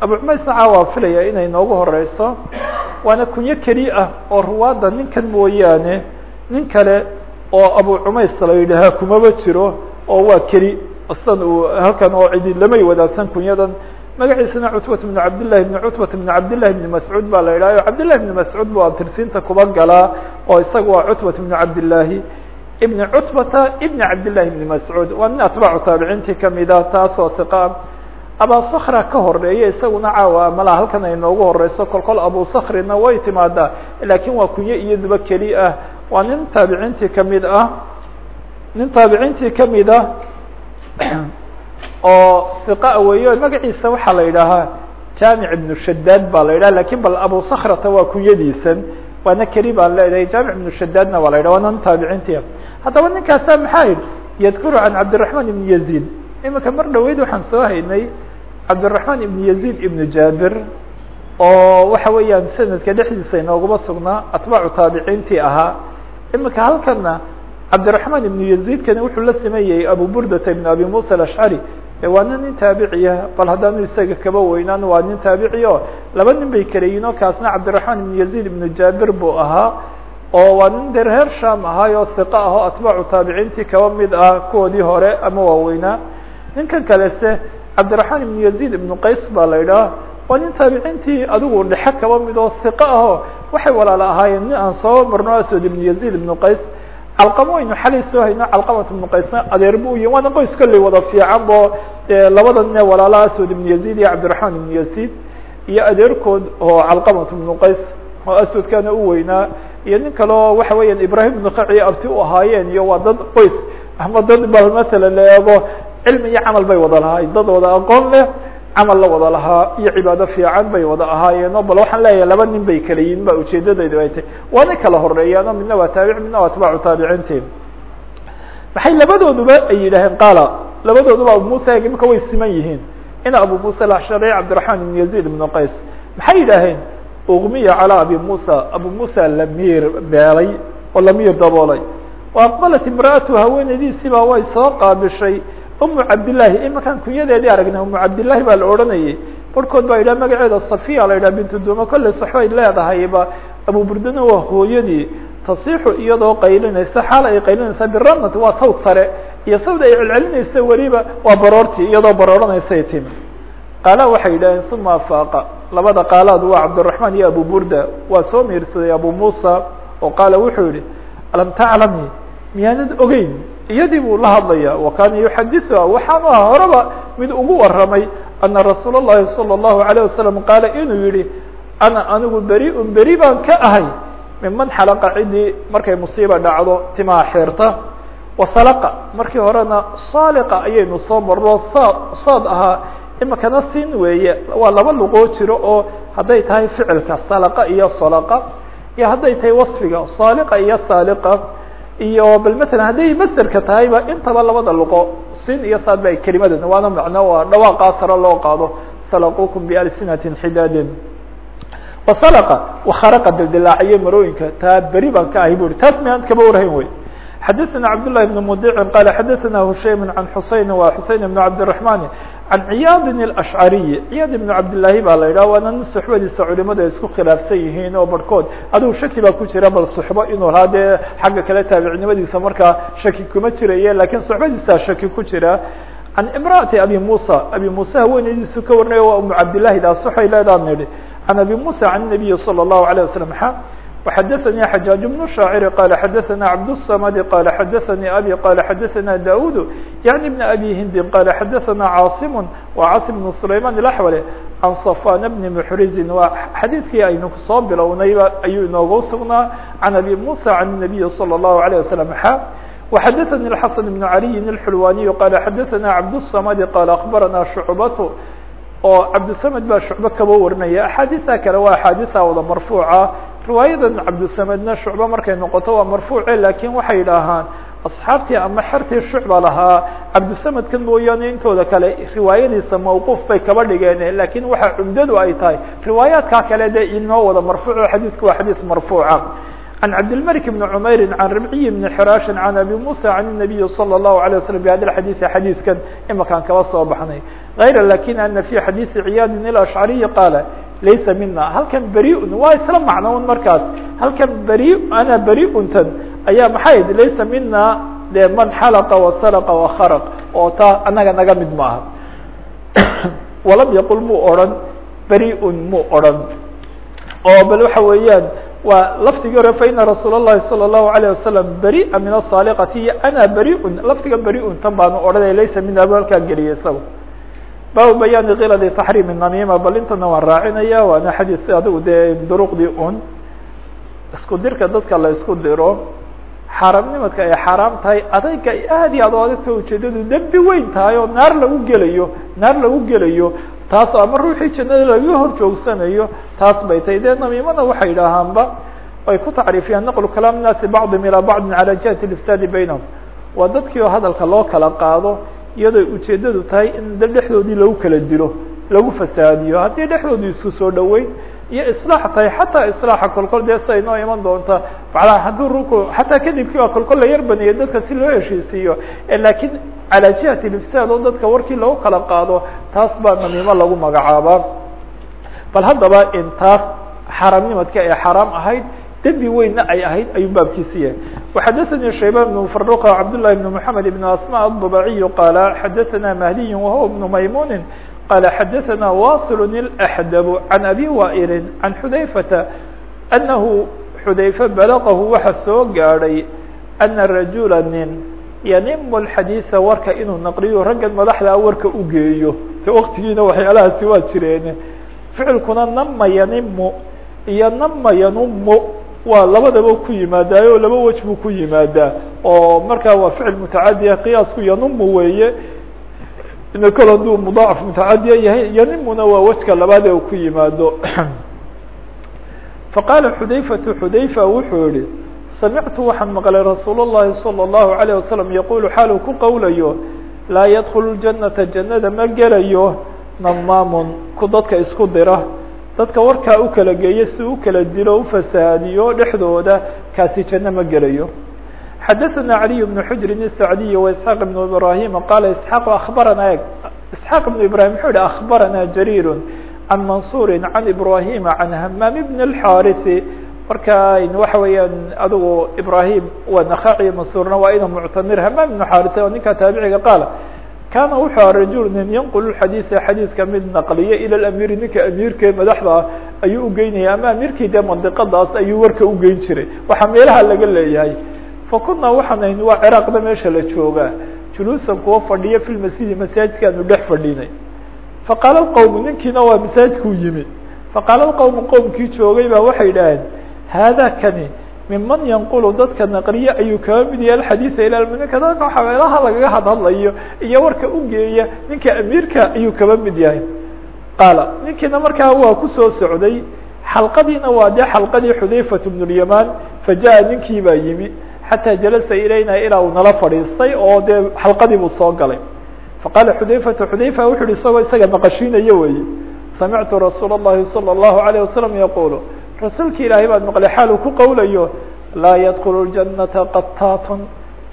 abu cumaysna caawaa filaya inay noogu horeyso. Waana kunyo keli ah oo ruwaadda ninkan mooyaane nin kale oo abu cumays la yidhaahaa kumaba jiro oo waa keli sidan uu halkan oo cidi lamay wadaagsan kunyadan. Magaciisana cutbat bn cabdillahi bn cutbat bn cabdillahi bni mascuud baa la yidhaha cabdillahi bni mascuud bu abtirsiinta kuba galaa oo isaga waa cutbat bn cabdillaahi ibn cutbata ibn cabdillahi ibni mascuud. Waa nin atbaacu taabiciintii kamida taasoo tiqa abaa sakra ka horreeya isaguna caawa malaa halkan ay noogu horeyso kol kol abu sakrina way timaadaa laakiin waa kunye iyaduba keli ah. Waa nin taabiciintii ka mid ah nin taabiciintii ka mid ah oo iqa weeyo magaciisa waxaa la yidhaahaa jaamic ibnu shadaad baa la yidhaha laakiin bal abu sakrata waa kunyadiisan. Waana keli baan leedahay jaamic ibnu shadaadna waa la yidhah waa nin taabiciintia haddaba ninkaasa maxaa yidhi yadkuru can cabdiraحman ibn yaziid. Imika mar dhaweyd waxaan soo haynay cabdiraحman ibn yaziid ibnu jaabir oo waxa weeyaan sanadka dhexdiisa inooguma sugnaa atbaacu taabiciintii ahaa imika halkana cabdiraحman ibnu yaziidkani wuxuu la sameeyey abu burdata ibn abi musa alashcari waana nin taabiciya bal haddaanu isaga kaba weynaan waa nin taabici o laba nin bay kala yihin o kaasna cabdiraحman ibn yaziid ibnu jaabir buu ahaa oo waa nin de reer sham ahaay oo hiqa ah oo atbaacu taabiciintii kaba mid ah kuwoodii hore ama waaweynaa ninkan kalese cabdiraحman ibn yaziid ibnu qays baa la idhaha waa nin taabiciintii adigu dhexe kaba mid oo hiqa ahoo waxay walaala ahaayeen nin aan soo marno aswad ibn yaziid ibnu qays calqamo aynu xalay soo hayno calqamat ibnu qaysna adeer bu yihiin waana qoys kolley wada fiican bo labada nin ee walaala aswad ibnu yaziid iyo cabdiraحman ibnu yaziid iyo adeerkood oo calqamat ibnu qays oo aswadkana u weynaa. Iyo nin kaleo waxa weeyaan ibrahim ibnu kaci abti u ahaayeen iyo waa dad qoys. Ama dad bal masala la eego cilmi iyo camal bay wada lahaay dad wada aqoon leh camal la wada lahaa iyo cibaado fiican bay wada ahaayeeno bal waxaan leeyahay laba nin bay kala yihiin ba ujeedadaydu ay tahy waana kala horeeyaano midna waa taabic midna waa atbaacu taabiciinti maxay labadooduba ay yidhaaheen qaala labadooduba abu musa imika way siman yihiin. Ina abu musa alashari cabdiraحman ibn yaziid ibnu qays. Maxay yidhaaheen ugmiya calى abi musa abu musa lamiir beelay oo lamiir daboolay. Wa imra'atu haweenaydiisiba way soo qaabishay umu cabdillaahi imakaan kunyadeedii aragnay umu cabdillahi baa la odhanayay. Barhkood baa yidhaha magaceeda safiya la yidhaha bintu duma kolley saxbay leedahayba abu burdana waa hooyadii tasixu iyadoo qaylinaysa xaal ay qaylinaysaa biramati waa sawd sare iyo sawd ay celcelinaysa weliba waa baroortii iyadoo barooranaysaay timi qaala waxay yidhaheen uma afaaqa labada qaalaad waa cabdiraحman iyo abu burda waa soo miirsaday abu musa oo qaala wuxuu yihi alam taclami miyaanad ogeyn iyadii buu la hadlaya wa kaana yuxadisuha waxaanu aha horeba mid ugu waramay ana rasuul الlahi salى الlahu عalيه wasalam qaala inuu yihi ana anigu beri-un beri baan ka ahay miman xalaqa cidii markay musiiba dhacdo timaha xeerta wasalaqa markii horena saaliqa ayaynu soo marno saad saad ahaa imikana sin weeye waa laba luqoo jiro oo hadday tahay ficilka salaqa iyo salaqa iyo hadday tahay wasfiga saaliqa iyo saaliqa iyo bal matalan hadday masderka tahayba intaba labada luqo sin iyo saad ba kelimadeedna waana macno waa dhawaaqaa sare loo qaado. Salaqukum bialsinatin xidaadin wasalaqa wakharaqa dildilaaciye marooyinka taa beri baan ka ahay bu uri taas miaan kaba warhayn wey xadaثna cabdاللahi بن mdicin qala xadaثna hushaym can xuseyn wa xuseyn بn cabdiلرaحman can ciyaadin الأshcariyi ciyaad ibn cabdالlahi baa la yidhah waana nin suxbadiisa culimadu ay isku khilaafsan yihiin oo barhkood adigu shaki baa ku jira bal suxbo inuu lahaa dee xagga kale taabicnimadiisa markaa shaki kuma jiraye lakin suxbadiisa shaki ku jira can imraأati abi musa abi musa haweeneydiisu ka warinaya waa umu cabdillahi daas waxay leedaan nidhi can abi musa can الnabiyi salى الlahu عalيه wasalam xa وxdثnي حجاaج بن شhاacر qال xdثna cبدالصمد qال xdثnي أbي qال xdثna داود يعني بن أbي هind qال xdثna cاaصم وcاaصم بن سليمان الأحول عن صفان بن محرز waa xadيiثkii aynu kusoo bilownayba ayuu inoogu sugnaa عن أbي موسى عن النبي صلى الله عليه وسلم xا وxdثnي الحسن بن علي الحلواني qال xdثna cبدالصمد qال أخبرna شعبة oo cabdisamed baa shucbe kaba warinaya axaadiثa kale waa axaadiثa wada marfuuca riwaayadan cabdisamedna shucbe markay noqoto waa marfuuce lakin waxay idhaahaan asxaabtii ama xertii shucba lahaa cabdisamedkan mooyaane intooda kale riwaayadiisa mawquuf bay kaba dhigeen lakin waxa cumdadu ay tahay riwaayaadkaa kale de inoo wada marfuuc xadiidku waa xadiis marfuuca عن cabdالملك بن عmayr عن ربعي بن حراش عن أbي موسى عن النبي صلى الله عليه وسلم بhada الحadيث xadيiثkan imakaan kaba soo baxnay غayr lakin أna في xadيiثi ciyاad الأشعري qاaل laysa mina halkan beriun waa isla macnoun markaas halkan beri ana beriuntan ayaa maxay id laysa mina de man xalqa وasلqa وakrq oo taa anaga naga mid maaha walam yaqul muu oran beriun muu oran oo bal waxa weeyaan waa lafdigii hore faina rasuul الlahi salى الlahu عalيه wasalam beri'a min asaaliqati iyo ana beriun lafdiga beriun tan baanu odhanaya laysa min abu halkaa geliyay isaga baabu bayaani kiladi taxriim namima bal intana waan raacinaya waana xadiis adigu dee duruqdii un. Isku dirka dadka la isku diro xaaraamnimadka ay xaaraam tahay adayga ay aad iyo aad o adagta ujeedadu dembi weyn tahay oo naar lagu gelayo naar lagu gelayo taas ama ruuxii jannada laga hor joogsanayo taas bay tahay. Dee namiimada waxay idhaahaanba ay ku tacriifiyaan naqlu kalaam naasi bacdihim ilaa bacdin cala jihati ifsaadi baynahum. Waa dadkii oo hadalka loo kala qaado iyadoo ujeedadu tahay in da dhexdoodii lagu kala dilo lagu fasaadiyo. Haddii dhexdoodu isku soo dhaweyn iyo islaax tahay xataa islaaxa kolkol dee siday noo iman doonta. Macnaha hadduu ruku xataa kadibkii waa kolkol la yar baneeyay dadka si loo heshiisiiyo. Laakiin calaa jihati ifsaad oo dadka warkii lagu kala qaado taas baa namiimo lagu magacaabaa bal haddaba taas xaaraamnimadka ay xaaraam ahayd dembi weynna ay ahayd ayuu baabkiisi yahay وxadثnي شhaybان بن فرq cبداللh بن محمد بن أسmاء الضبعي qال xadثna مهدي وهو بن مymuن qال xadثna واصل الأحdب عن أbي وائل عن xudayفة أنه xudayفة بلغه waxa soo gaadhay أنa رaجuلا nin ynim الxadيiثa warka inuu نqliyo raggan madaxda warka ugeeyo te wktigiina waxyaalahaasi waa jireen ficilkuna nama ynimu iyo nama yanumu waa labadaba ku yimaadaayo laba wej buu ku yimaadaa oo markaa waa ficil mutacadiya qiyaasku yanumu weeye ina kol hadduu mudaacaf mutacadiya yahay yanimuna waa wejka labaad ee ku yimaado faqaala xudayfatu xudayfa wuxuu yihi samictu waxaan maqlay rasuul الlahi salى الlahu عalيه wasalam yaqulu xaalu ku qowlayo laa yadkulu janata jannada ma gelayo namaamun ku dadka isku dira dadka warkaa u kala geeyo si u kala dilo ufasaadiyo dhexdooda kaasi janno ma gelayo xadaثna عaliي بن xujri الsacdiy وإسحاaq بن ibrahim qala isحاaq abarana isحاaq بن ibrahim wuxuu hi aخbarana jarيir can mansuri can ibrahima can hamaam bn الxariث marka waxa weeyaan adigu ibrahim waa nakhaci mansurna waa ina muctamir hamaam ibn xaris oo ninka taabiciga qaala kana wuxuu aha rajul nin yanqul xadiisa xadiiska mid naqliya ilى amiri ninka amiirke madaxda ah ayuu ugeynaya ama amiirkii dee mandiqadaas ayuu warka ugeyn jiray waxaa meelaha laga leeyahay fakuna waxaan ayn waa ciraaqda meesha la joogaa juluusan kuwa fadhiya fi lmasjidi masaajidkaanu dhex fadhinay faqaala qowmu ninkiina waa masaajidkuu yimi faqaala qowmu qowmkii joogay baa waxay idhaaheen haada kani miman yanqulu dadka naqliye ayuu kaba mid yahay alxadiisa ila ninka dadka xaweelaha lagaga hadhadlayo iyo warka ugeeya ninka amiirka ayuu kaba mid yahay qaala ninkiina markaa waa kusoo socday xalqadiina waa dee xalqadii xudayfat bn lyamaan fajaءa ninkii baa yimi xataa jalasa ilayna ilaa uu nala fadhiistay oo dee xalqadii buu soo galay faqaala xudayfatu xudayfa wuxu uhi isagoo isaga maqashiinaya weeye samictu rasuul الlahi salى الlahu عalيه wasalam yaqulu rasuulki ilaahay baan maqlay xaal uu ku qowlayo laa yadkulu ljanata qataatun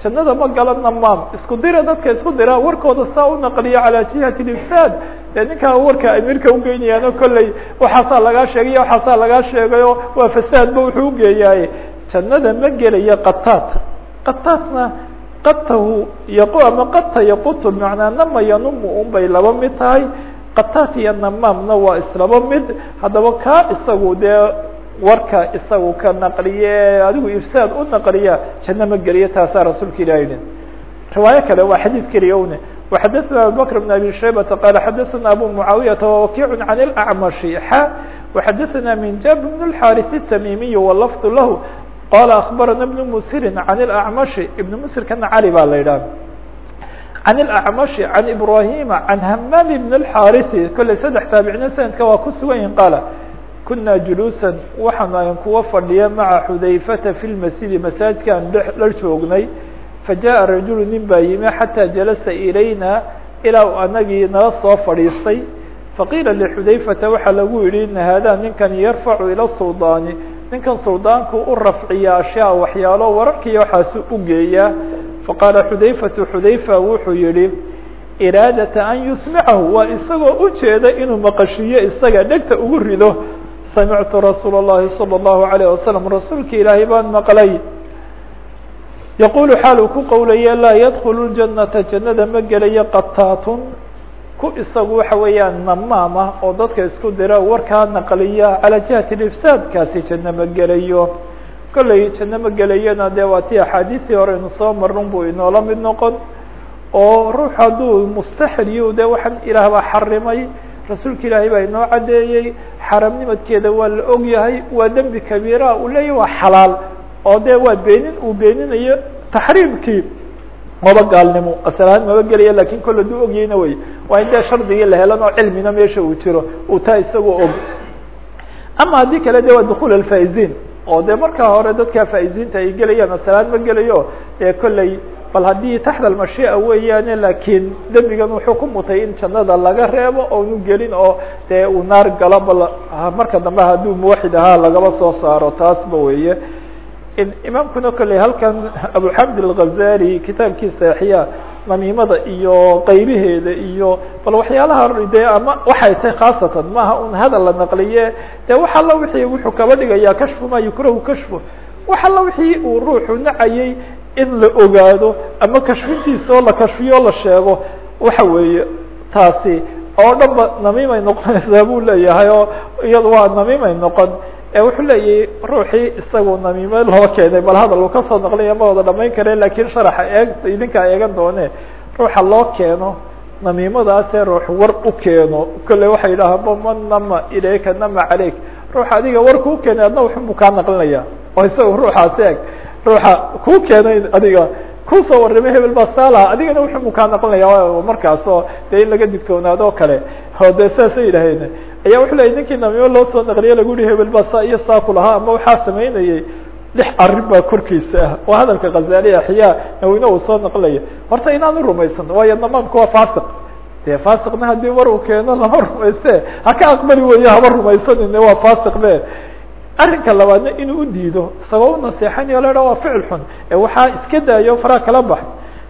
jannada ma gala namaam isku dira dadka isku dira warkooda saa u naqliya calaa jihati ifsaad dee ninkaa warka amiirka ugeynayaano kolley waxaasaa lagaa sheegay waxaasaa lagaa sheegayo waa fasaadba wuxuu ugeeyaaye jannada ma gelaya qataat qataatna qatahu yaqu ama qata yaqutu macnaa nama yanumu un bay laba mid tahay. Qataat iyo namaamna waa islaba mid. Haddaba kaa isagu dee warka isagu ka naqliye adigu ifsaad u naqliya janno ma geliya taasaa rasuulka ilah yihi riwaayo kale waa xadiid keliya une وxadثna abubكر بن abي شhaybةa qال xadثna abu معaaوiyةa وwkiع عan الأعمشhi xa وxadثna min jاب بن الحاriث التmimiي واللفظ lah qال أخbarana بن msiri عan الأعمشhi iبن msirkana cali baa la idhah عن الأعمشhi عan إبراhيma عan hmام بن الحاriث kolley saddex taabicina sanadka waa ku sugan yihin qaala kunaa juluusan waxaanu ahan kuwa fadhiya maca xudayfata fi lmasjidi masaajkaan dhar joognay. Fajaءa rajulu nin baa yimi xataa jalasa ilayna ilaa anagii nala soo fadhiistay. Faqiila lixudayfata waxaa lagu yidhi ina haadaa ninkan yarfacu ila suldaani ninkan suldaanku u rafciya ashyaa waxyaalo wararkiiyo waxaasu u geeya. Faqaala xudayfatu xudayfa wuxuu yihi iraadata an yusmicahu. Waa isagoo ujeeda inuu maqashiiyo isaga dhegta ugu rido samictu rasuul الlahi salى الlahu عalيه wasalam rasuulka ilaahay baan maqlay yaqulu xaal uu ku qowlaya laa yadkulu ljannata jannada ma gelayo qataatun ku isagu waxa weeyaan namaam ah oo dadka isku dira warkaa naqliya calaa jihati ifsaadkaasi janno ma gelayo kolley janno ma gelayana dee waa tii axaadiistii hore inu soo marnun buu inoola mid noqon oo ruux hadduu mustaxriyu de waxaan ilaah baa xarimay rasuulka ilaahay baa inoo caddeeyey xaramnimadkeeda waa la og yahay waa dembi kabiira uu leeyahy waa xalaal. Oo de waa beenin uu beeninayo taxriimkii maba gaalnimo asalahaan maba gelaya laakiin kol aduu ogyayna wey waa in dee shardigii la helan oo cilmina meesha uu jiro uu taa isagoo og. Ama haddii kale de waa dukul alfaa'iziin. Oo de markaa hore dadka faa'iziinta ay gelayaan asalahaan ma gelayo dee kolley bal haddii taxta almashiica weeyaane laakiin dembigan wuxuu ku mutay in jannada laga reebo oonu gelin oo dee uu naar galo bal marka dambe hadduu muwaxid ahaa lagaba soo saaro taasba weeye. Imaamkuna kolley halkan abuxamd alghazali kitaabkiisa axyaa namiimada iyo qaybaheeda iyo bal waxyaalaha de ama waxay tahay khaasatan maaha un hadal la naqliye de wax alla wixii wuxuu kaba dhigayaa kashfu ma yukrahu kashfu. Wax alla wixii uu ruuxu nacayay in la ogaado ama kashfintiisa oo la kashfiyo la sheego waxa weeye taasi oo dhan ba namiimay noqonaysaa buu leeyahay oo iyadu waa namiimay noqon. Wuxuu leeyahay ruuxii isagu namiime loo keenay bal hadal uu ka soo naqlaya ma wada dhamayn kare laakiin sharaxa eeg idinkaa eegan doone ruuxa loo keeno namiimadaasee ruux war u keeno. Kolley waxay yidhahaan man nama ilayka nama caleyk ruux adiga war kuu keenay adna wuxunbuu kaa naqlinaya oo isaga ruuxaas eeg ruuxa kuu keenay adiga ku soo warramay hebel baa saalaha adigana wuxunbuu kaa naqlinaya markaas dee in laga digtoonaado o kale oo de saasay yidhaaheen. Ayaa wuxuu leeyay ninkii namiimo loo soo naqliye lagu yihi hebel baa saa iyo saa ku ama waxaa samaynayay lix arrin baa korkiisa ah. Waa hadalka khazali axyaa naweyne uu soo naqlaya horta inaan urumaysan waayo namaamka waa fasiq dee fasiqna haddii war uu keeno lama rumayse ha ka aqbali weeye haba rumaysanine waa fasiq be arrinka labaadna inuu u diido isagoo u naseexanayo la waa ficil xun ee waxaa iska daayo faraa kala bax.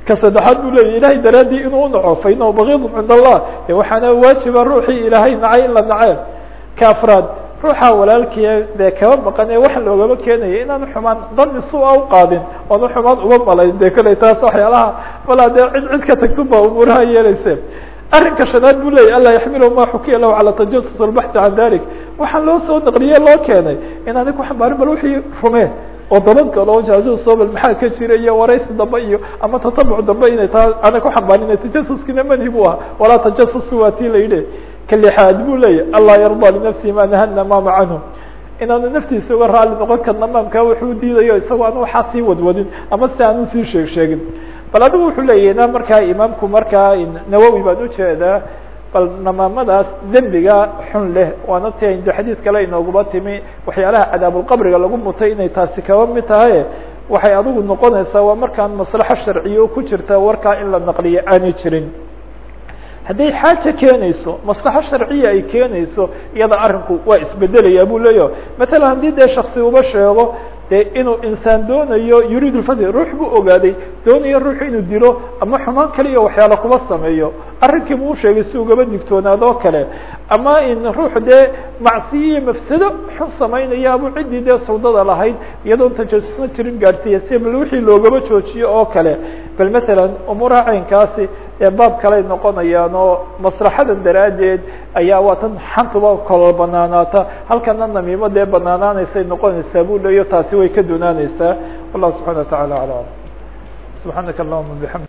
Ka saddexaad buu leeyay ilahay daraadii inuu unaco fa inahu bagiidun cind allah. De waxaana waajiba ruuxii ilaahay nacay in la nacee ka afraad ruuxa walaalkiia dee kaba maqan ee waxa loogaba keenaya inaan xumaan dani sua uqaadin oona xumaan uga malayn. De kolley taas waxyaalaha malaa dee cid cid ka tagtun ba umuuraha yeelayse arrinka shanaad buu leeyay anlaa yaxmilu ma xukiya lahu cala tajasus albaxthi can dalik waxaa loo soo naqliye loo keenay inaani ku xambaarin bal wixii rumee oo dabagalo jaajuso bal maxaa ka jira iyo waraysi dambe iyo ama tatabuc dambe inay taa ana ku xambaarin tajasuskina manhi bu aha walaa tajasus waa tii la yidhi. Ka lixaad buu leeyahy anlaa yarda linafsihi ma nahana mama canhu inaanu naftiisa uga raali noqon karna maamka wuxuu diidayo isagoo aan waxaa sii wadwadin ama si aanu sii sheeg sheegin bal adigu wuxuu leeyahy markaa imaamku markaa nawowi baan u jeedaa bal namaamadaas dembiga xun leh. Waana ti inde xadiis kale inooguma timi waxyaalaha cadaabulqabriga lagu mutay inay taasi kaba mid tahay. Waxay adigu noqonaysaa waa markaan maslaxo sharciyo ku jirta warkaa in la naqliyo aanay jirin. Hadday xaaja keenayso maslaxo sharciya ay keenayso iyada arrinku waa isbedelaya buu leeyaho matalan haddii dee shaksi uba sheego de inuu insaan doonayo yuriid lfadl ruux buu ogaaday doonayo ruux inuu dilo ama xumaan kaliya waxyaala kuba sameeyo. Arrinkii buu usheegay si ugaba digtoonaado kale. Ama in ruux dee macsiyo iyo mafsado xun samaynaya abu ciddii dee sawdada lahayd iyadoon tajasusna jirin gaadhsiiya si wixii loogaba joojiyo oo kale bal matalan umuuraha caynkaasi ee baab kaley noqonayaan oo maslaxadan daraaddeed ayaa waa tan xantuba kala banaanaata. Halkana namiimo dee banaanaanaysay noqonaysaa buu leeyo taasi way ka dunaaneysaa wallahu subxana wa tacala ala alam subxaanaka allahuma bixamdi